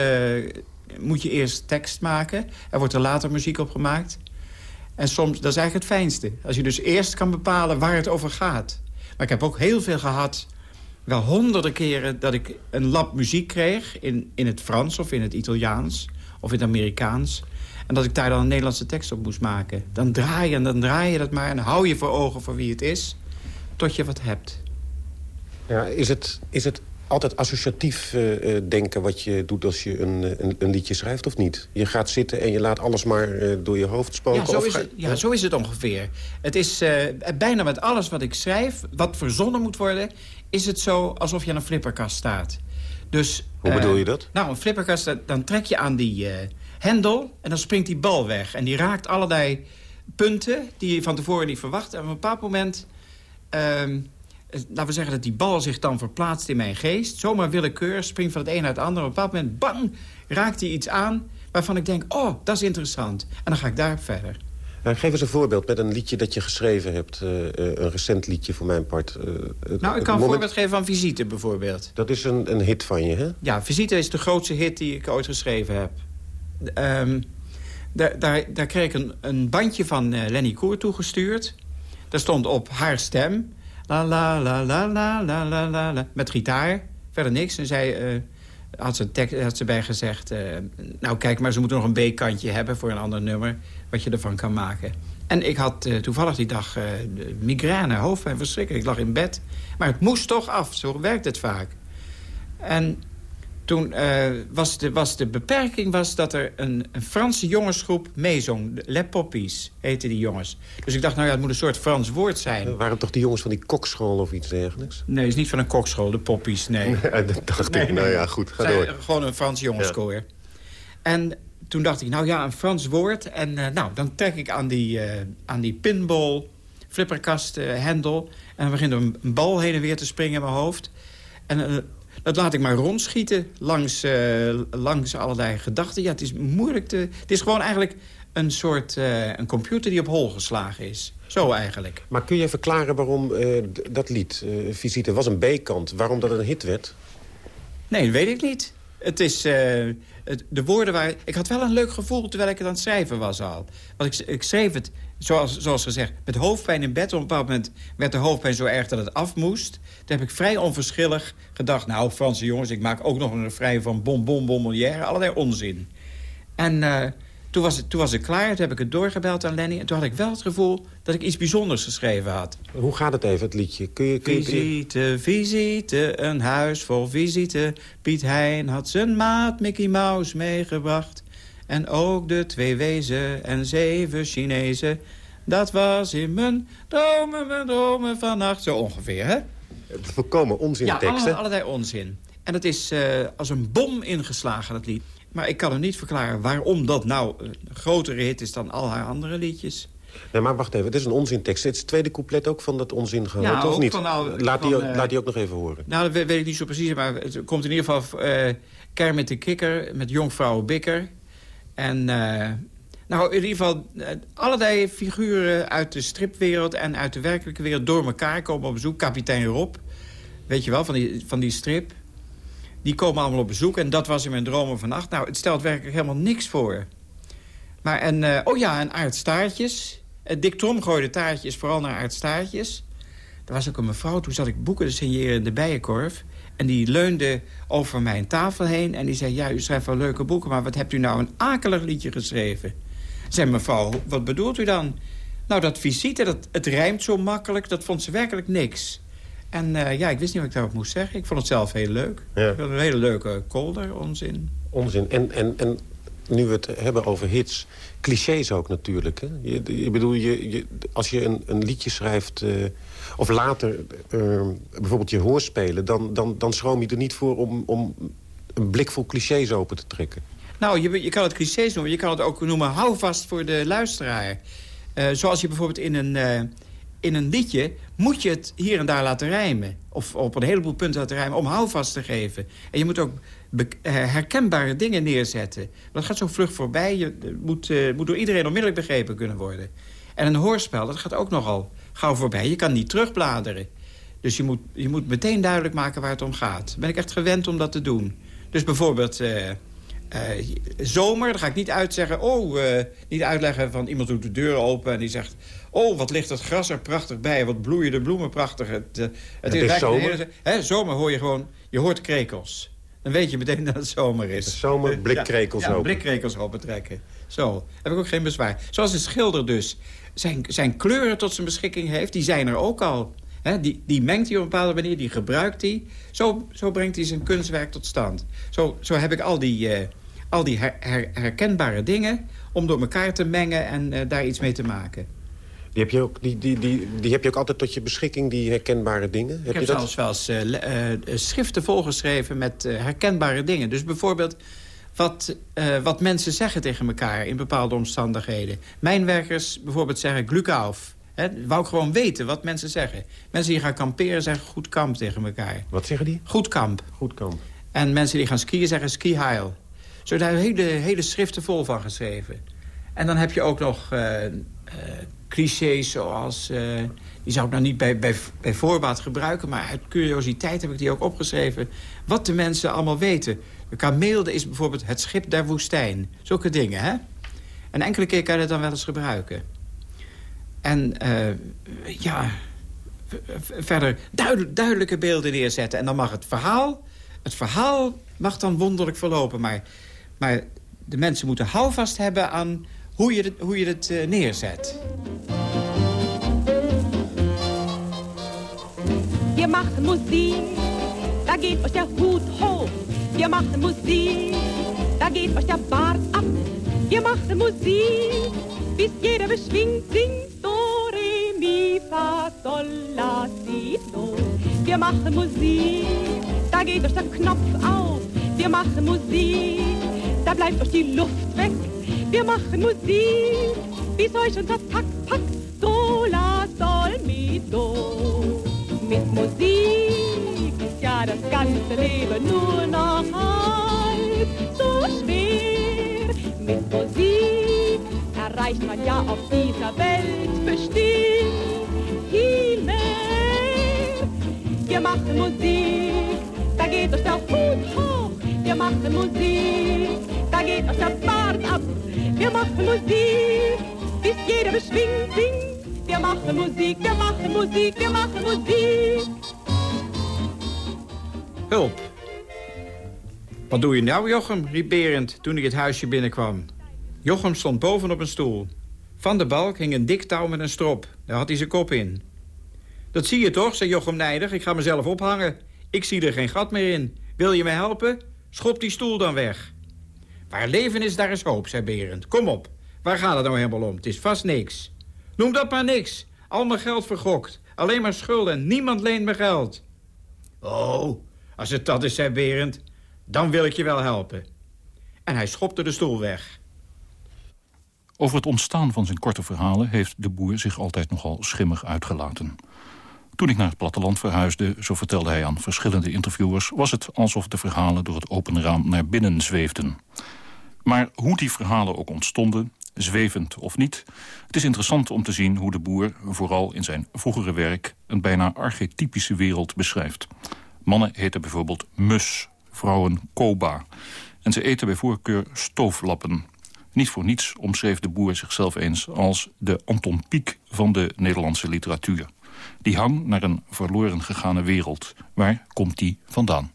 moet je eerst tekst maken. Er wordt er later muziek op gemaakt. En soms, dat is eigenlijk het fijnste. Als je dus eerst kan bepalen waar het over gaat. Maar ik heb ook heel veel gehad, wel honderden keren... dat ik een lab muziek kreeg in, in het Frans of in het Italiaans of in het Amerikaans. En dat ik daar dan een Nederlandse tekst op moest maken. Dan draai je en dan draai je dat maar en hou je voor ogen voor wie het is... tot je wat hebt. Ja, is, het, is het altijd associatief eh, eh, denken wat je doet als je een, eh, een, een liedje schrijft of niet? Je gaat zitten en je laat alles maar door je hoofd spoken? Ja, zo of is het, ja, zo is het ongeveer. Het is bijna met alles wat ik schrijf, wat verzonnen moet worden... is het zo alsof je aan een flipperkast staat. Dus, Hoe bedoel je dat? Nou, een flipperkast, dan- trek je aan die hendel... en dan springt die bal weg. En die raakt allerlei punten die je van tevoren niet verwacht. En op een bepaald moment... ehm, eh, laten we zeggen dat die bal zich dan verplaatst in mijn geest. Zomaar willekeur, springt van het een naar het ander. Op een bepaald moment, bang, raakt hij iets aan... waarvan ik denk, oh, dat is interessant. En dan ga ik daarop verder. Nou, geef eens een voorbeeld met een liedje dat je geschreven hebt. eh, eh, een recent liedje voor mijn part. eh, Nou, ik kan een moment- voorbeeld geven van Visite bijvoorbeeld. Dat is een, een hit van je, hè? Ja, Visite is de grootste hit die ik ooit geschreven heb um, daar, daar, kreeg ik een, bandje van uh, Lenny Koer toegestuurd. Daar stond op haar stem. La la la la la la la la. met gitaar. Verder niks. En zij eh, had, ze had ze bij gezegd... Eh, nou kijk maar, ze moeten nog een B-kantje hebben voor een ander nummer... wat je ervan kan maken. En ik had toevallig die dag migraine, hoofdpijn, verschrikkelijk. Ik lag in bed. Maar het moest toch af. Zo werkt het vaak. En toen eh, was, de, was de beperking was dat er een, een Franse jongensgroep meezong. De Les Poppies heten die jongens. Dus ik dacht, nou ja, het moet een soort Frans woord zijn. Eh, Waren toch die jongens van die kokschool of iets dergelijks? Nee, het is niet van een kokschool, de Poppies, nee. Dat dacht Nee, ik. Nou ja, goed, ga Zij- door. Gewoon een Frans jongenskoor. En toen dacht ik, nou ja, een Frans woord. En eh, nou, dan trek ik aan die, eh, aan die pinball flipperkast hendel. En dan begint er een, bal heen en weer te springen in mijn hoofd. En dat laat ik maar rondschieten langs, eh, langs allerlei gedachten. Ja, het is moeilijk te... Het is gewoon eigenlijk een soort eh, een computer die op hol geslagen is. Zo eigenlijk. Maar kun je verklaren waarom eh, dat lied, Visite, was een B-kant... waarom dat een hit werd? Nee, dat weet ik niet. Het is... het, de woorden waar... Ik had wel een leuk gevoel terwijl ik het aan het schrijven was al. Want ik, ik schreef het, zoals, zoals gezegd, met hoofdpijn in bed. Op een bepaald moment werd de hoofdpijn zo erg dat het af moest. Toen heb ik vrij onverschillig gedacht... nou, Franse jongens, ik maak ook nog een vrij van bonbon, bonbonnière. Allerlei onzin. En eh, toen, was het, toen was het klaar, toen heb ik het doorgebeld aan Lenny... en toen had ik wel het gevoel dat ik iets bijzonders geschreven had. Hoe gaat het even, het liedje? Kun je, kun je, kun je- Visite, visite, een huis vol visite. Piet Hein had zijn maat Mickey Mouse meegebracht. En ook de twee wezen en zeven Chinezen. Dat was in mijn dromen, mijn dromen vannacht. Zo ongeveer, hè? Volkomen onzin Ja, tekst, alle- hè? allerlei onzin. En het is eh, als een bom ingeslagen, dat lied. Maar ik kan hem niet verklaren waarom dat nou een grotere hit is dan al haar andere liedjes. Nee, maar wacht even, het is een onzintekst. Het is het tweede couplet ook van dat onzin gehoord, Ja, of niet? van nou- laat, die, van, eh, laat die ook nog even horen. Nou, dat weet, ik niet zo precies, maar het komt in ieder geval... eh Kermit de Kikker met Jonkvrouw Bikker. En nou, in ieder geval allerlei figuren uit de stripwereld... en uit de werkelijke wereld door elkaar komen op bezoek. Kapitein Rob, weet je wel, van die, van die strip. Die komen allemaal op bezoek en dat was in mijn dromen vannacht. Nou, het stelt werkelijk helemaal niks voor. Maar en, eh, oh ja, en Aard Staartjes, Uh, Dick Trom gooide taartjes vooral naar aardstaartjes. Er was ook een mevrouw, toen zat ik boeken te signeren in de Bijenkorf. En die leunde over mijn tafel heen en die zei... ja, u schrijft wel leuke boeken, maar wat hebt u nou een akelig liedje geschreven? Zei mevrouw, wat bedoelt u dan? Nou, dat visite, dat, het rijmt zo makkelijk, dat vond ze werkelijk niks. En uh, ja, ik wist niet wat ik daarop moest zeggen. Ik vond het zelf heel leuk. Ja. Ik een hele leuke kolder, onzin. Onzin. En, en, en nu we het hebben over hits, clichés ook natuurlijk. Hè? Je, je bedoel, je, je, als je een, een liedje schrijft... Uh, of later uh, bijvoorbeeld je hoorspelen... Dan, dan, dan schroom je er niet voor om, om een blik vol clichés open te trekken. Nou, je, je kan het clichés noemen. Je kan het ook noemen houvast voor de luisteraar. Uh, zoals je bijvoorbeeld in een, in een liedje... moet je het hier en daar laten rijmen. Of op een heleboel punten laten rijmen om houvast te geven. En je moet ook herkenbare dingen neerzetten. Dat gaat zo vlug voorbij. Je moet, uh, moet door iedereen onmiddellijk begrepen kunnen worden. En een hoorspel, dat gaat ook nogal gauw voorbij. Je kan niet terugbladeren. Dus je moet, je moet meteen duidelijk maken waar het om gaat. Ben ik echt gewend om dat te doen. Dus bijvoorbeeld... uh, zomer, dan ga ik niet uitzeggen... oh, uh, niet uitleggen van iemand doet de deur open en die zegt... oh, wat ligt het gras er prachtig bij, wat bloeien de bloemen prachtig. Het, uh, het, is, zomer. hè, zomer hoor je gewoon, je hoort krekels. Dan weet je meteen dat het zomer is. De zomer, blikkrekels ja, open. Ja, blikkrekels open trekken. Zo, heb ik ook geen bezwaar. Zoals een schilder dus zijn, zijn kleuren tot zijn beschikking heeft... die zijn er ook al. He, die, die mengt hij op een bepaalde manier, die gebruikt hij. Zo, zo brengt hij zijn kunstwerk tot stand. Zo, zo heb ik al die, uh, al die her, her, herkenbare dingen... om door elkaar te mengen en uh, daar iets mee te maken. Die heb, je ook, die, die, die, die heb je ook altijd tot je beschikking, die herkenbare dingen? Heb ik heb je zelfs wel eens uh, schriften volgeschreven met herkenbare dingen. Dus bijvoorbeeld wat, wat mensen zeggen tegen elkaar in bepaalde omstandigheden. Mijnwerkers bijvoorbeeld zeggen glukauf. Hè, wou ik gewoon weten wat mensen zeggen. Mensen die gaan kamperen zeggen goed kamp tegen elkaar. Wat zeggen die? Goed kamp. Goed kamp. En mensen die gaan skiën zeggen ski heil. Zo daar hele, hele schriften vol van geschreven. En dan heb je ook nog uh, uh, clichés zoals... Uh, die zou ik nou niet bij, bij, bij voorbaat gebruiken... maar uit curiositeit heb ik die ook opgeschreven... wat de mensen allemaal weten. De kameelde is bijvoorbeeld het schip der woestijn. Zulke dingen, hè? En enkele keer kan je dat dan wel eens gebruiken. En ja, verder duidelijk, duidelijke beelden neerzetten. En dan mag het verhaal... Het verhaal mag dan wonderlijk verlopen, maar... maar de mensen moeten houvast hebben aan hoe je het, hoe je het uh, neerzet. Je mag muziek, daar geht euch der Hut hoch. Wir machen Musik, da geht euch der Bart ab. Wir machen Musik, bis jeder beschwingt singt Do, Re, Mi, Fa, Sol, La, Si, Do. Wir machen Musik, da geht euch der Knopf auf. Wir machen Musik, da bleibt euch die Luft weg. Wir machen Musik, bis euch unser Takt packt. Do, La, Sol, Mi, Do. Mit Musik ist ja das ganze Leben nur noch halb so schwer. Mit Musik erreicht man ja auf dieser Welt bestimmt viel mehr. Wir machen Musik, da geht uns der Hut hoch. Wir machen Musik, da geht uns der Bart ab. Wir machen Musik, bis jeder beschwingt singt. Wir machen Musik, wir machen Musik, wir machen Musik. Hulp. Wat doe je nou, Jochem? riep Berend toen hij het huisje binnenkwam. Jochem stond boven op een stoel. Van de balk hing een dik touw met een strop. Daar had hij zijn kop in. Dat zie je toch, zei Jochem nijdig. Ik ga mezelf ophangen. Ik zie er geen gat meer in. Wil je mij helpen? Schop die stoel dan weg. Waar leven is, daar is hoop, zei Berend. Kom op. Waar gaat het nou helemaal om? Het is vast niks. Noem dat maar niks. Al mijn geld vergokt. Alleen maar schulden. Niemand leent me geld. Oh, als het dat is, zei Berend, dan wil ik je wel helpen. En hij schopte de stoel weg. Over het ontstaan van zijn korte verhalen... heeft de boer zich altijd nogal schimmig uitgelaten. Toen ik naar het platteland verhuisde, zo vertelde hij aan verschillende interviewers... was het alsof de verhalen door het open raam naar binnen zweefden. Maar hoe die verhalen ook ontstonden, zwevend of niet... het is interessant om te zien hoe de boer, vooral in zijn vroegere werk... een bijna archetypische wereld beschrijft. Mannen heten bijvoorbeeld mus, vrouwen koba. En ze eten bij voorkeur stooflappen. Niet voor niets omschreef de boer zichzelf eens als de Anton Pieck van de Nederlandse literatuur. Die hang naar een verloren gegane wereld. Waar komt die vandaan?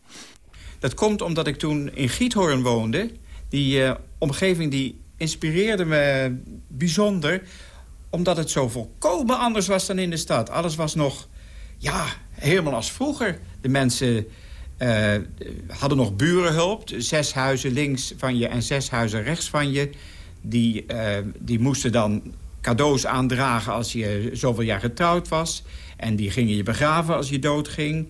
Dat komt omdat ik toen in Giethoorn woonde. Die uh, omgeving die inspireerde me bijzonder omdat het zo volkomen anders was dan in de stad. Alles was nog, ja, helemaal als vroeger. De mensen uh, hadden nog burenhulp. Zes huizen links van je en zes huizen rechts van je. Die, uh, die moesten dan cadeaus aandragen als je zoveel jaar getrouwd was. En die gingen je begraven als je doodging.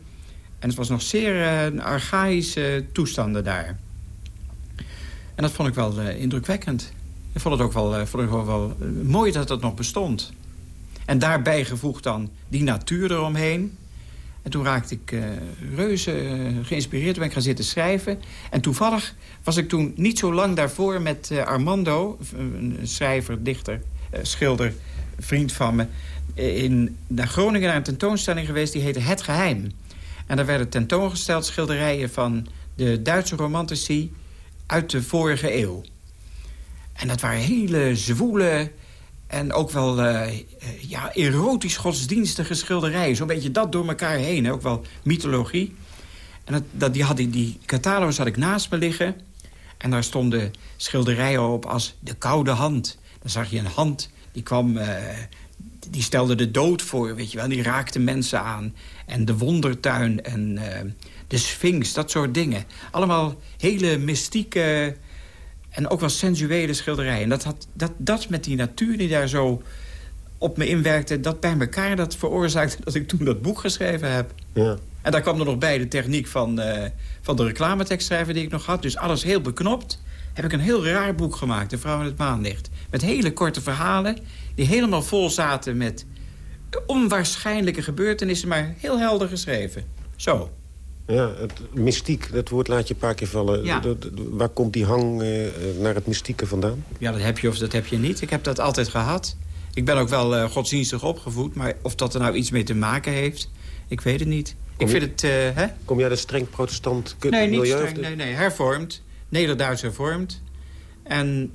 En het was nog zeer uh, archaïsche toestanden daar. En dat vond ik wel indrukwekkend. Ik vond het ook wel, vond ik wel mooi dat dat nog bestond. En daarbij gevoegd dan die natuur eromheen. En toen raakte ik reuze geïnspireerd. Toen ben ik gaan zitten schrijven. En toevallig was ik toen niet zo lang daarvoor met Armando... een schrijver, dichter, schilder, vriend van me... in naar Groningen naar een tentoonstelling geweest. Die heette Het Geheim. En daar werden tentoongesteld schilderijen van de Duitse romantici... uit de vorige eeuw. En dat waren hele zwoele en ook wel uh, ja, erotisch godsdienstige schilderijen. Zo'n beetje dat door elkaar heen. Ook wel mythologie. En dat, dat, die, had, die, catalogus had ik naast me liggen. En daar stonden schilderijen op als de koude hand. Dan zag je een hand, die kwam... Uh, die stelde de dood voor, weet je wel. Die raakte mensen aan. En de wondertuin en de sphinx, dat soort dingen. Allemaal hele mystieke en ook wel sensuele schilderijen. En dat, had, dat, dat met die natuur die daar zo op me inwerkte... dat bij elkaar dat veroorzaakte dat ik toen dat boek geschreven heb. Ja. En daar kwam er nog bij de techniek van, uh, van de reclametekstschrijver die ik nog had. Dus alles heel beknopt. Heb ik een heel raar boek gemaakt, De Vrouw in het Maanlicht. Met hele korte verhalen die helemaal vol zaten met onwaarschijnlijke gebeurtenissen... maar heel helder geschreven. Zo. Ja, het, mystiek, dat woord laat je een paar keer vallen. Ja. Waar komt die hang uh, naar het mystieke vandaan? Ja, dat heb je of dat heb je niet. Ik heb dat altijd gehad. Ik ben ook wel uh, godsdienstig opgevoed, maar of dat er nou iets mee te maken heeft, ik weet het niet. Kom ik je, vind het... Uh, hè? Kom jij de streng protestant Nee, niet streng, nee, nee, hervormd. Nederduits hervormd. En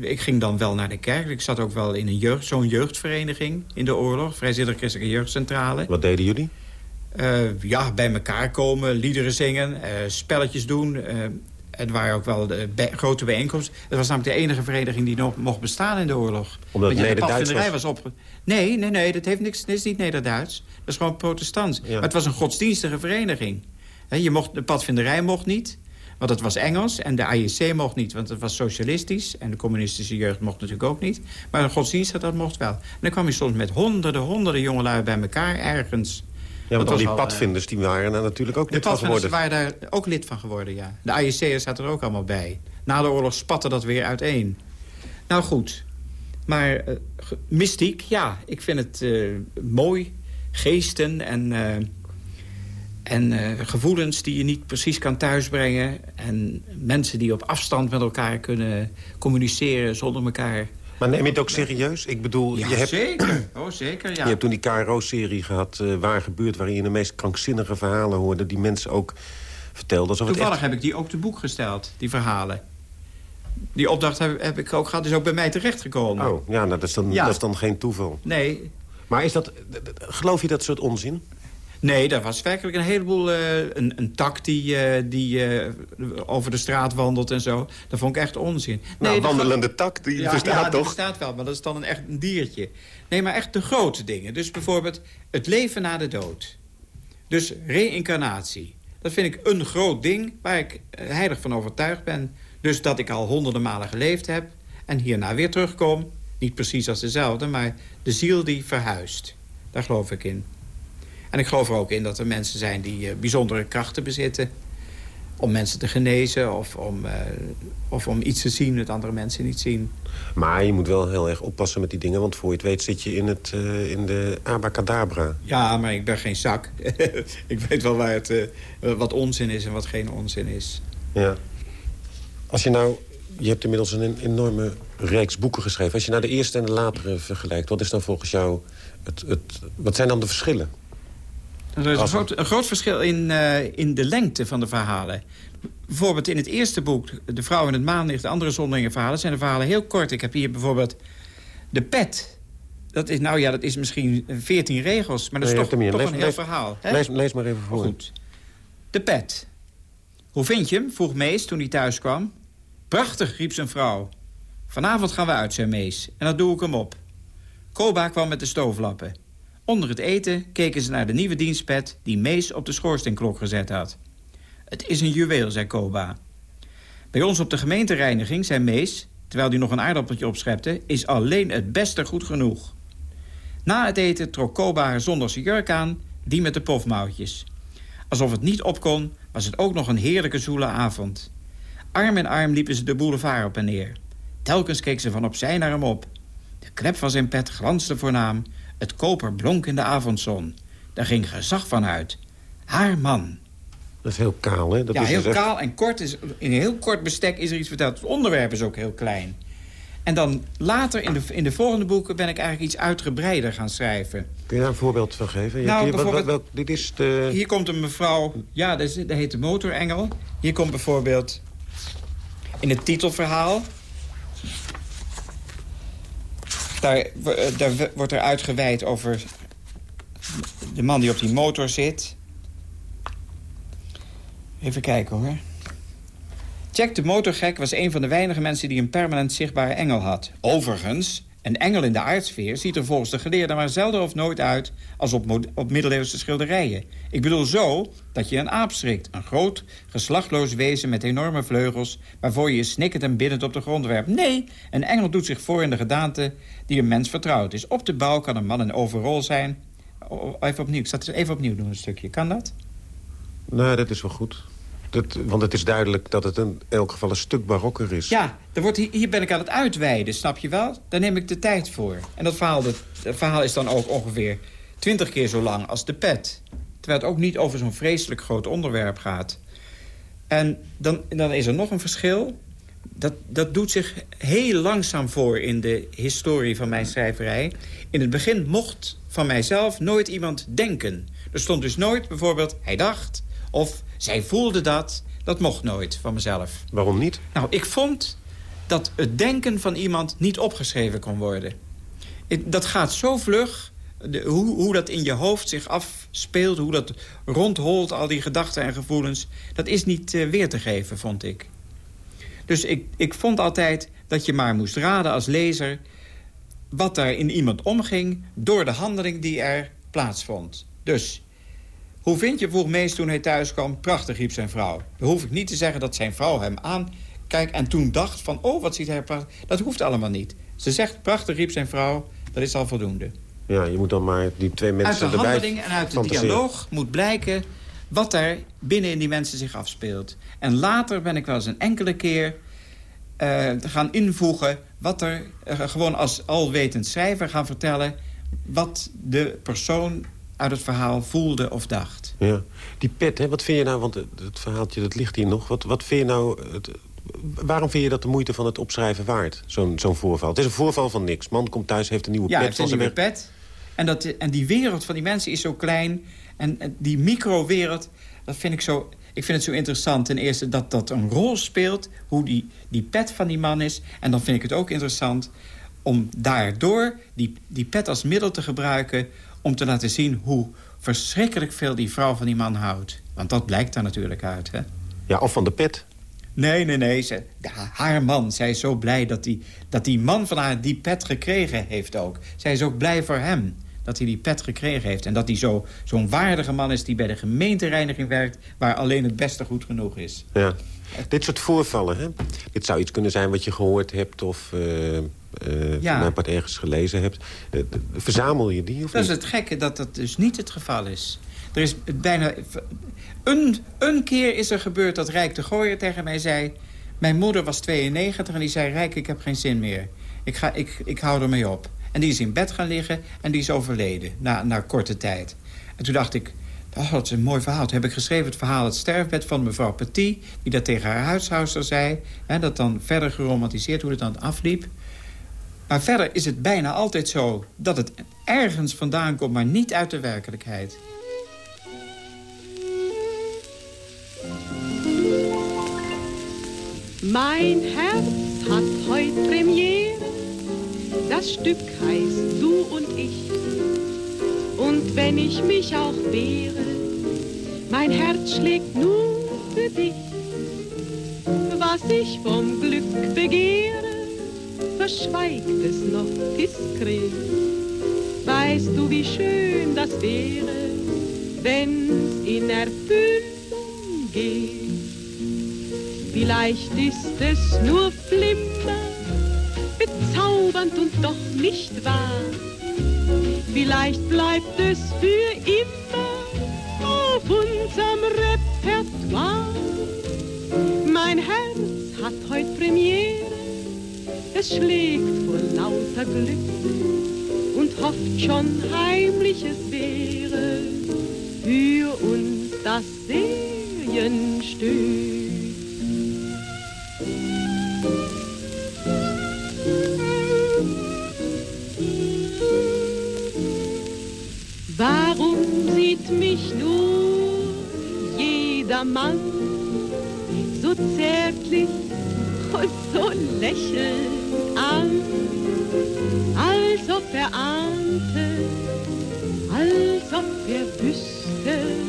ik ging dan wel naar de kerk. Ik zat ook wel in een jeugd, zo'n jeugdvereniging in de oorlog. Vrijzinnig Christelijke Jeugdcentrale. Wat deden jullie? Uh, ja, bij elkaar komen, liederen zingen, uh, spelletjes doen. Het waren ook wel de bij, grote bijeenkomsten. Het was namelijk de enige vereniging die nog mocht bestaan in de oorlog. Omdat het Nederduits was? was op... Nee, nee, nee, dat heeft niks, dat is niet Nederduits. Dat is gewoon protestants. Ja. Maar het was een godsdienstige vereniging. He, je mocht, de padvinderij mocht niet, want het was Engels. En de AIC mocht niet, want het was socialistisch. En de communistische jeugd mocht natuurlijk ook niet. Maar een godsdienstig, dat mocht wel. En dan kwam je soms met honderden, honderden jongelui bij elkaar ergens... Ja, want al die al, padvinders die waren er natuurlijk ook De lid van padvinders geworden. waren daar ook lid van geworden, ja. De AIC'ers zaten er ook allemaal bij. Na de oorlog spatte dat weer uiteen. Nou goed, maar uh, mystiek, ja, ik vind het uh, mooi. Geesten en, uh, en gevoelens die je niet precies kan thuisbrengen. En mensen die op afstand met elkaar kunnen communiceren zonder elkaar... Maar neem je het ook serieus? Ik bedoel, ja, je hebt, zeker. Oh, zeker, ja. je hebt toen die KRO-serie gehad, uh, Waar Gebeurt... waarin je de meest krankzinnige verhalen hoorde... die mensen ook vertelden. Alsof Toevallig echt... heb ik die ook te boek gesteld, die verhalen. Die opdracht heb, heb ik ook gehad, is ook bij mij terechtgekomen. Oh, ja, nou, dat, is dan, Ja. dat is dan geen toeval. Nee, Maar is dat, geloof je dat soort onzin? Nee, daar was werkelijk een heleboel... Uh, een, een tak die, uh, die uh, over de straat wandelt en zo. Dat vond ik echt onzin. Nou, de wandelende tak, die ja, bestaat ja, die toch? bestaat wel, maar dat is dan een, echt een diertje. Nee, maar echt de grote dingen. Dus bijvoorbeeld het leven na de dood. Dus reïncarnatie. Dat vind ik een groot ding waar ik heilig van overtuigd ben. Dus dat ik al honderden malen geleefd heb en hierna weer terugkom. Niet precies als dezelfde, maar de ziel die verhuist. Daar geloof ik in. En ik geloof er ook in dat er mensen zijn die uh, bijzondere krachten bezitten... om mensen te genezen of om, uh, of om iets te zien dat andere mensen niet zien. Maar je moet wel heel erg oppassen met die dingen... want voor je het weet zit je in, het, uh, in de abacadabra. Ja, maar ik ben geen zak. ik weet wel waar het, wat onzin is en wat geen onzin is. Ja. Als je nou... Je hebt inmiddels een enorme reeks boeken geschreven. Als je nou de eerste en de latere vergelijkt... wat is dan volgens jou... Het, het, wat zijn dan de verschillen? Er is een groot, een groot verschil in, uh, in de lengte van de verhalen. Bijvoorbeeld in het eerste boek, De Vrouw in het Maanlicht... de andere zonderlinge verhalen, zijn de verhalen heel kort. Ik heb hier bijvoorbeeld De Pet. Dat is, nou ja, dat is misschien 14 regels, maar dat is toch, toch lees, een heel lees, verhaal. Lees, lees, maar even voor. Goed. De Pet. Hoe vind je hem? vroeg Mees toen hij thuis kwam. Prachtig, riep zijn vrouw. Vanavond gaan we uit, zei Mees, en dat doe ik hem op. Koba kwam met de stooflappen. Onder het eten keken ze naar de nieuwe dienstpet... die Mees op de schoorsteenklok gezet had. Het is een juweel, zei Koba. Bij ons op de gemeentereiniging zei Mees... terwijl hij nog een aardappeltje opschepte... is alleen het beste goed genoeg. Na het eten trok Koba haar zondagse jurk aan... die met de pofmouwtjes. Alsof het niet op kon, was het ook nog een heerlijke zoele avond. Arm in arm liepen ze de boulevard op en neer. Telkens keek ze van opzij naar hem op. De klep van zijn pet glansde voornaam. Het koper blonk in de avondzon. Daar ging gezag van uit. Haar man. Dat is heel kaal, hè? Dat ja, is heel dus kaal en kort. Is, in een heel kort bestek is er iets verteld. Het onderwerp is ook heel klein. En dan later in de, in de volgende boeken ben ik eigenlijk iets uitgebreider gaan schrijven. Kun je daar een voorbeeld van geven? Je nou, hier, bijvoorbeeld, wel, dit is de... Hier komt een mevrouw, ja, dat, is, dat heet de motorengel. Hier komt bijvoorbeeld in het titelverhaal... Daar, eh, wordt er uitgeweid over de man die op die motor zit. Even kijken hoor. Jack de motorgek was een van de weinige mensen die een permanent zichtbare engel had. Overigens, een engel in de aardsfeer ziet er volgens de geleerden maar zelden of nooit uit als op, op middeleeuwse schilderijen. Ik bedoel zo dat je een aap schrikt. Een groot, geslachtloos wezen met enorme vleugels... waarvoor je je snikkend en biddend op de grond werpt. Nee, een engel doet zich voor in de gedaante die een mens vertrouwd is. Op de bouw kan een man een overrol zijn. Even opnieuw, ik zal het even opnieuw doen een stukje. Kan dat? Nou, dat is wel goed. Dat, want het is duidelijk dat het in elk geval een stuk barokker is. Ja, er wordt, hier ben ik aan het uitweiden, snap je wel? Daar neem ik de tijd voor. En dat verhaal, dat, verhaal is dan ook ongeveer twintig keer zo lang als de pet. Terwijl het ook niet over zo'n vreselijk groot onderwerp gaat. En dan, dan is er nog een verschil. Dat, dat doet zich heel langzaam voor in de historie van mijn schrijverij. In het begin mocht van mijzelf nooit iemand denken. Er stond dus nooit bijvoorbeeld, hij dacht... of zij voelde dat. Dat mocht nooit van mezelf. Waarom niet? Nou, ik vond dat het denken van iemand niet opgeschreven kon worden. Dat gaat zo vlug, de, hoe, hoe dat in je hoofd zich afspeelt... hoe dat rondholt, al die gedachten en gevoelens... dat is niet uh, weer te geven, vond ik. Dus ik, ik vond altijd dat je maar moest raden als lezer... wat er in iemand omging door de handeling die er plaatsvond. Dus hoe vind je, vroeg Mees toen hij thuis kwam. Prachtig, riep zijn vrouw. Dan hoef ik niet te zeggen dat zijn vrouw hem aankijkt... en toen dacht van, oh, wat ziet hij prachtig. Dat hoeft allemaal niet. Ze zegt, prachtig, riep zijn vrouw. Dat is al voldoende. Ja, je moet dan maar die twee mensen erbij Uit de handeling en uit de dialoog moet blijken... wat er binnen in die mensen zich afspeelt. En later ben ik wel eens een enkele keer... Uh, gaan invoegen wat er uh, gewoon als alwetend schrijver gaan vertellen... wat de persoon uit het verhaal voelde of dacht. Ja, die pet, hè, wat vind je nou, want het, verhaaltje dat ligt hier nog... wat, wat vind je nou, het, waarom vind je dat de moeite van het opschrijven waard, zo'n zo'n voorval? Het is een voorval van niks. Man komt thuis, heeft een nieuwe ja, pet. Ja, heeft een nieuwe pet. En, dat, en die wereld van die mensen is zo klein. En, en die microwereld, dat vind ik zo... Ik vind het zo interessant ten eerste dat dat een rol speelt... hoe die, die pet van die man is. En dan vind ik het ook interessant om daardoor die, die pet als middel te gebruiken om te laten zien hoe verschrikkelijk veel die vrouw van die man houdt. Want dat blijkt daar natuurlijk uit, hè? Ja, of van de pet. Nee, nee, nee. Ze, haar man. Zij is zo blij dat die, dat die man van haar die pet gekregen heeft ook. Zij is ook blij voor hem dat hij die pet gekregen heeft. En dat hij zo'n waardige man is die bij de gemeentereiniging werkt... waar alleen het beste goed genoeg is. Ja. Dit soort voorvallen, hè? Dit zou iets kunnen zijn wat je gehoord hebt of uh, uh, ja. een ergens gelezen hebt. Uh, verzamel je die of Dat is het gekke, dat dat dus niet het geval is. Er is bijna... Een, een keer is er gebeurd dat Rijk de Gooier tegen mij zei... Mijn moeder was 92 en die zei... Rijk, ik heb geen zin meer. Ik, ga, ik, ik hou ermee op. En die is in bed gaan liggen en die is overleden na, na korte tijd. En toen dacht ik, oh, dat is een mooi verhaal. Toen heb ik geschreven het verhaal Het sterfbed van mevrouw Petit... die dat tegen haar huishouster zei. Hè, dat dan verder geromantiseerd hoe het dan afliep. Maar verder is het bijna altijd zo dat het ergens vandaan komt... maar niet uit de werkelijkheid. Mijn herz had heute Premiere. Das Stück heißt Du und ich. Und wenn ich mich auch wehre, mein Herz schlägt nur für dich. Was ich vom Glück begehre, verschweigt es noch diskret. Weißt du, wie schön das wäre, wenn's in Erfüllung geht? Vielleicht ist es nur Flimmer, bezaubernd und doch nicht wahr. Vielleicht bleibt es für immer auf unserem Repertoire. Mein Herz hat heute Premiere, es schlägt vor lauter Glück und hofft schon heimlich, es wäre für uns das Serienstück. Sieht mich nur jeder Mann so zärtlich und so lächelnd an, als ob er ahnte, als ob er wüsste,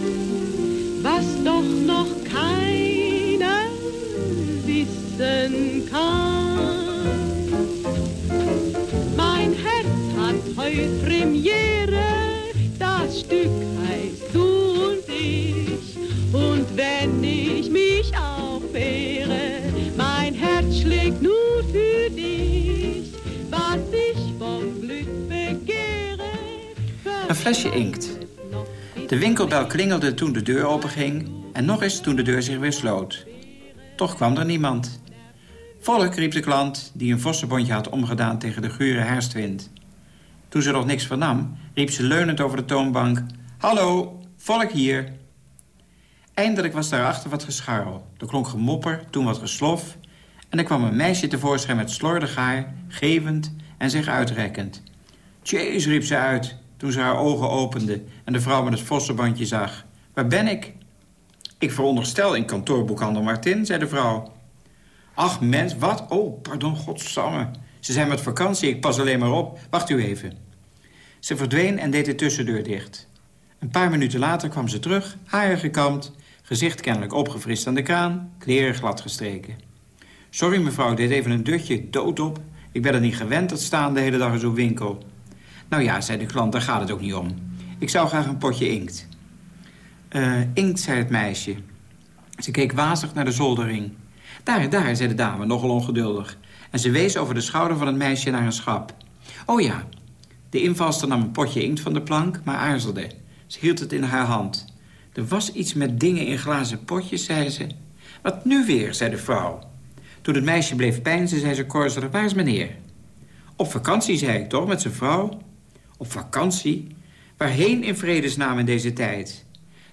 flesje inkt. De winkelbel klingelde toen de deur openging... en nog eens toen de deur zich weer sloot. Toch kwam er niemand. Volk, riep de klant, die een vossenbondje had omgedaan... tegen de gure herfstwind. Toen ze nog niks vernam, riep ze leunend over de toonbank... Hallo, volk hier. Eindelijk was daarachter wat gescharrel. Er klonk gemopper, toen wat geslof... en er kwam een meisje tevoorschijn met slordig haar... gevend en zich uitrekkend. Tjees, riep ze uit, toen ze haar ogen opende... en de vrouw met het vossenbandje zag. Waar ben ik? Ik veronderstel in kantoorboekhandel Martin, zei de vrouw. Ach, mens, wat? Oh, pardon, godsamme. Ze zijn met vakantie, ik pas alleen maar op. Wacht u even. Ze verdween en deed de tussendeur dicht. Een paar minuten later kwam ze terug, haren gekamd... gezicht kennelijk opgefrist aan de kraan, kleren gladgestreken. Sorry mevrouw, ik deed even een dutje, dood op. Ik ben er niet gewend, dat staan de hele dag in zo'n winkel. Nou ja, zei de klant, daar gaat het ook niet om. Ik zou graag een potje inkt. Eh, inkt, zei het meisje. Ze keek wazig naar de zoldering. Daar, daar, zei de dame, nogal ongeduldig. En ze wees over de schouder van het meisje naar een schap. Oh ja. De invalster nam een potje inkt van de plank, maar aarzelde. Ze hield het in haar hand. Er was iets met dingen in glazen potjes, zei ze. Wat nu weer, zei de vrouw. Toen het meisje bleef pijnzen, zei ze korzelig, waar is meneer? Op vakantie, zei ik toch, met zijn vrouw? Op vakantie? Waarheen in vredesnaam in deze tijd?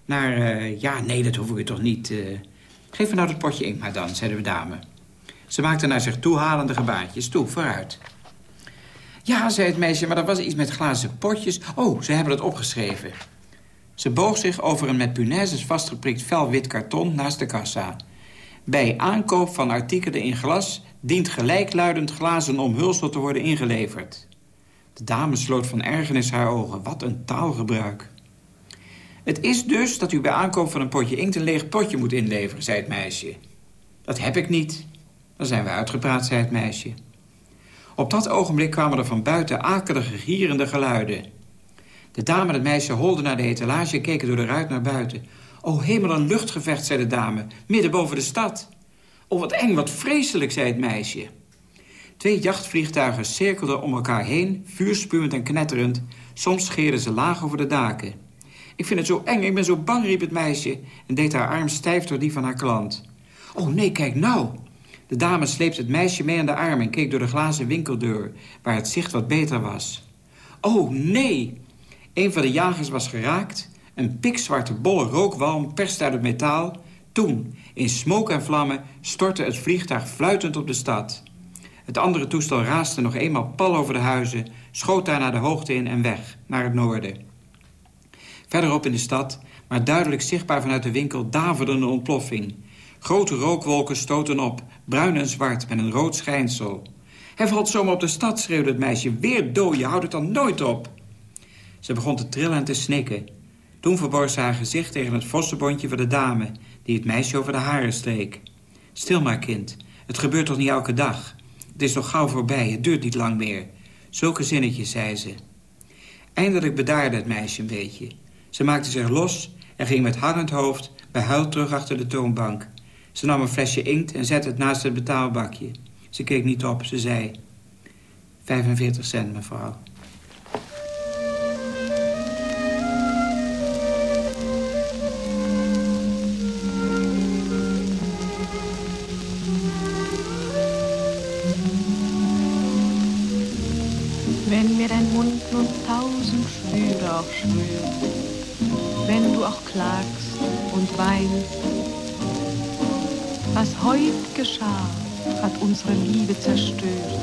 Naar, uh, ja, nee, dat hoef ik toch niet... Uh... Geef me nou dat potje inkt maar dan, zei de dame. Ze maakte naar zich toe halende gebaartjes. Toe, vooruit. Ja, zei het meisje, maar er was iets met glazen potjes. Oh, ze hebben het opgeschreven. Ze boog zich over een met punaises vastgeprikt vel wit karton naast de kassa. Bij aankoop van artikelen in glas dient gelijkluidend glazen omhulsel te worden ingeleverd. De dame sloot van ergernis haar ogen. Wat een taalgebruik. Het is dus dat u bij aankoop van een potje inkt een leeg potje moet inleveren, zei het meisje. Dat heb ik niet. Dan zijn we uitgepraat, zei het meisje. Op dat ogenblik kwamen er van buiten akelige, gierende geluiden. De dame en het meisje holden naar de etalage en keken door de ruit naar buiten. O hemel, een luchtgevecht, zei de dame, midden boven de stad. O, wat eng, wat vreselijk, zei het meisje. Twee jachtvliegtuigen cirkelden om elkaar heen, vuurspuwend en knetterend. Soms scheerden ze laag over de daken. Ik vind het zo eng, ik ben zo bang, riep het meisje... en deed haar arm stijf door die van haar klant. Oh nee, kijk nou! De dame sleepte het meisje mee aan de arm... en keek door de glazen winkeldeur, waar het zicht wat beter was. Oh nee! Een van de jagers was geraakt. Een pikzwarte bolle rookwalm perste uit het metaal. Toen, in smoke en vlammen, stortte het vliegtuig fluitend op de stad. Het andere toestel raasde nog eenmaal pal over de huizen... schoot daar naar de hoogte in en weg, naar het noorden. Verderop in de stad, maar duidelijk zichtbaar vanuit de winkel... daverde een ontploffing. Grote rookwolken stoten op, bruin en zwart met een rood schijnsel. Hij valt zomaar op de stad, schreeuwde het meisje. Weer dood, je houdt het dan nooit op. Ze begon te trillen en te snikken. Toen verborg ze haar gezicht tegen het vossenbondje van de dame... die het meisje over de haren streek. Stil maar, kind. Het gebeurt toch niet elke dag? Het is nog gauw voorbij, het duurt niet lang meer. Zulke zinnetjes, zei ze. Eindelijk bedaarde het meisje een beetje. Ze maakte zich los en ging met hangend hoofd... behuild terug achter de toonbank. Ze nam een flesje inkt en zette het naast het betaalbakje. Ze keek niet op, ze zei... 45 cent, mevrouw. Tausend Schwüre auch schwört, wenn du auch klagst und weinst, was heut geschah, hat unsere Liebe zerstört.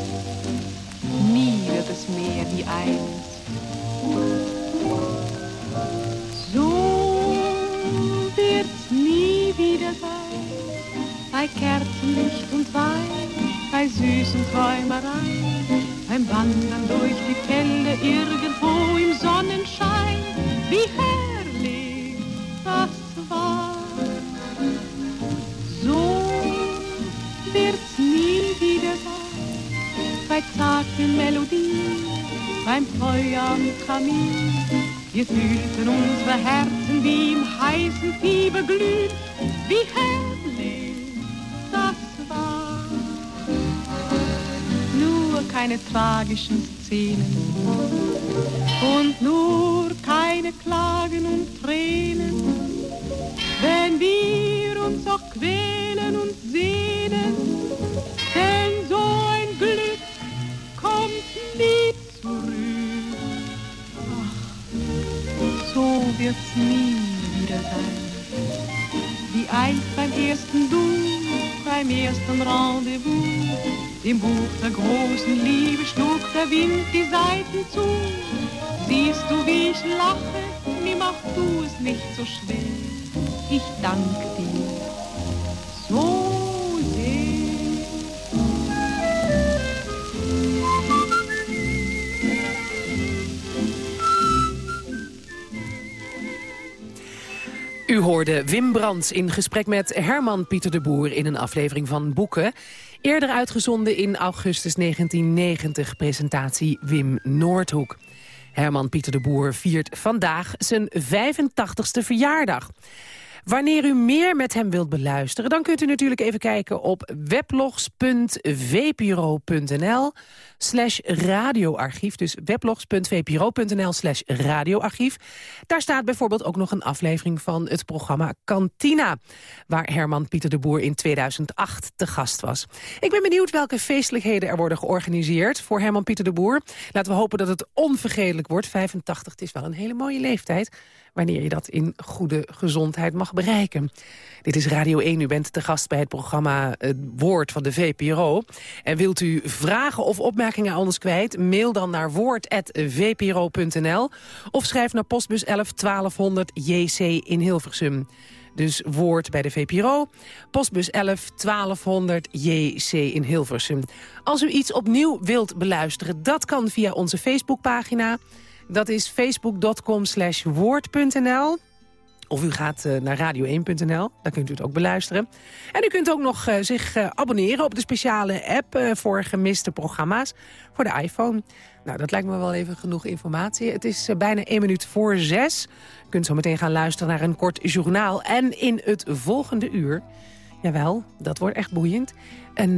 Nie wird es mehr wie einst. So wird's nie wieder sein, bei Kerzenlicht und Wein, bei süßen Träumereien, beim Wandern durch die Kälte irgendwo im Sonnenschein. Wie herrlich das war. So wird's nie wieder sein, bei zarten Melodien, beim Feuer am Kamin. Wir fühlten unsere Herzen wie im heißen Fieber glühen. Wie herrlich keine tragischen Szenen und nur keine Klagen und Tränen. Wenn wir uns auch quälen und sehnen, denn so ein Glück kommt nie zurück. Ach, so wird's nie wieder sein. Wie einst beim ersten Du, beim ersten Rendezvous. Im Buch der großen Liebe schlug der Wind die Seiten zu. Siehst du, wie ich lache, mir machst du es nicht so schwer. Ich danke dir so sehr. U hoorde Wim Brands in gesprek met Herman Pieter de Boer... in een aflevering van Boeken. Eerder uitgezonden in augustus 1990, presentatie Wim Noordhoek. Herman Pieter de Boer viert vandaag zijn 85ste verjaardag. Wanneer u meer met hem wilt beluisteren... dan kunt u natuurlijk even kijken op weblogs.vpro.nl slash radioarchief. Dus weblogs.vpro.nl slash radioarchief. Daar staat bijvoorbeeld ook nog een aflevering van het programma Cantina... waar Herman Pieter de Boer in 2008 te gast was. Ik ben benieuwd welke feestelijkheden er worden georganiseerd... voor Herman Pieter de Boer. Laten we hopen dat het onvergetelijk wordt. 85, het is wel een hele mooie leeftijd wanneer je dat in goede gezondheid mag bereiken. Dit is Radio 1, u bent te gast bij het programma Het Woord van de VPRO. En wilt u vragen of opmerkingen aan ons kwijt? Mail dan naar woord.vpro.nl of schrijf naar postbus 11 1200 JC in Hilversum. Dus woord bij de VPRO, postbus 11 1200 JC in Hilversum. Als u iets opnieuw wilt beluisteren, dat kan via onze Facebookpagina... Dat is facebook.com slash woord.nl. Of u gaat uh, naar radio1.nl, dan kunt u het ook beluisteren. En u kunt ook nog uh, zich uh, abonneren op de speciale app voor gemiste programma's voor de iPhone. Nou, dat lijkt me wel even genoeg informatie. Het is bijna één minuut voor zes. U kunt zo meteen gaan luisteren naar een kort journaal. En in het volgende uur, jawel, dat wordt echt boeiend... een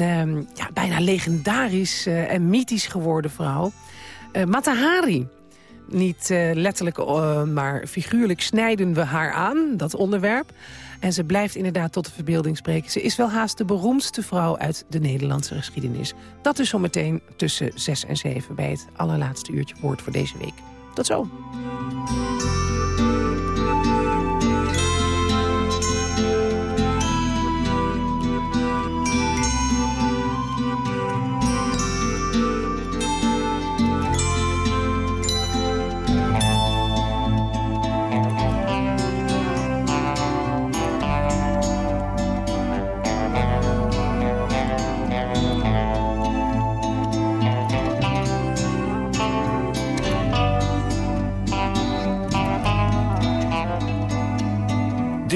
ja, bijna legendarisch en mythisch geworden vrouw, Matahari... Niet uh, letterlijk, uh, maar figuurlijk snijden we haar aan, dat onderwerp. En ze blijft inderdaad tot de verbeelding spreken. Ze is wel haast de beroemdste vrouw uit de Nederlandse geschiedenis. Dat is zometeen tussen 6 en 7 bij het allerlaatste uurtje woord voor deze week. Tot zo.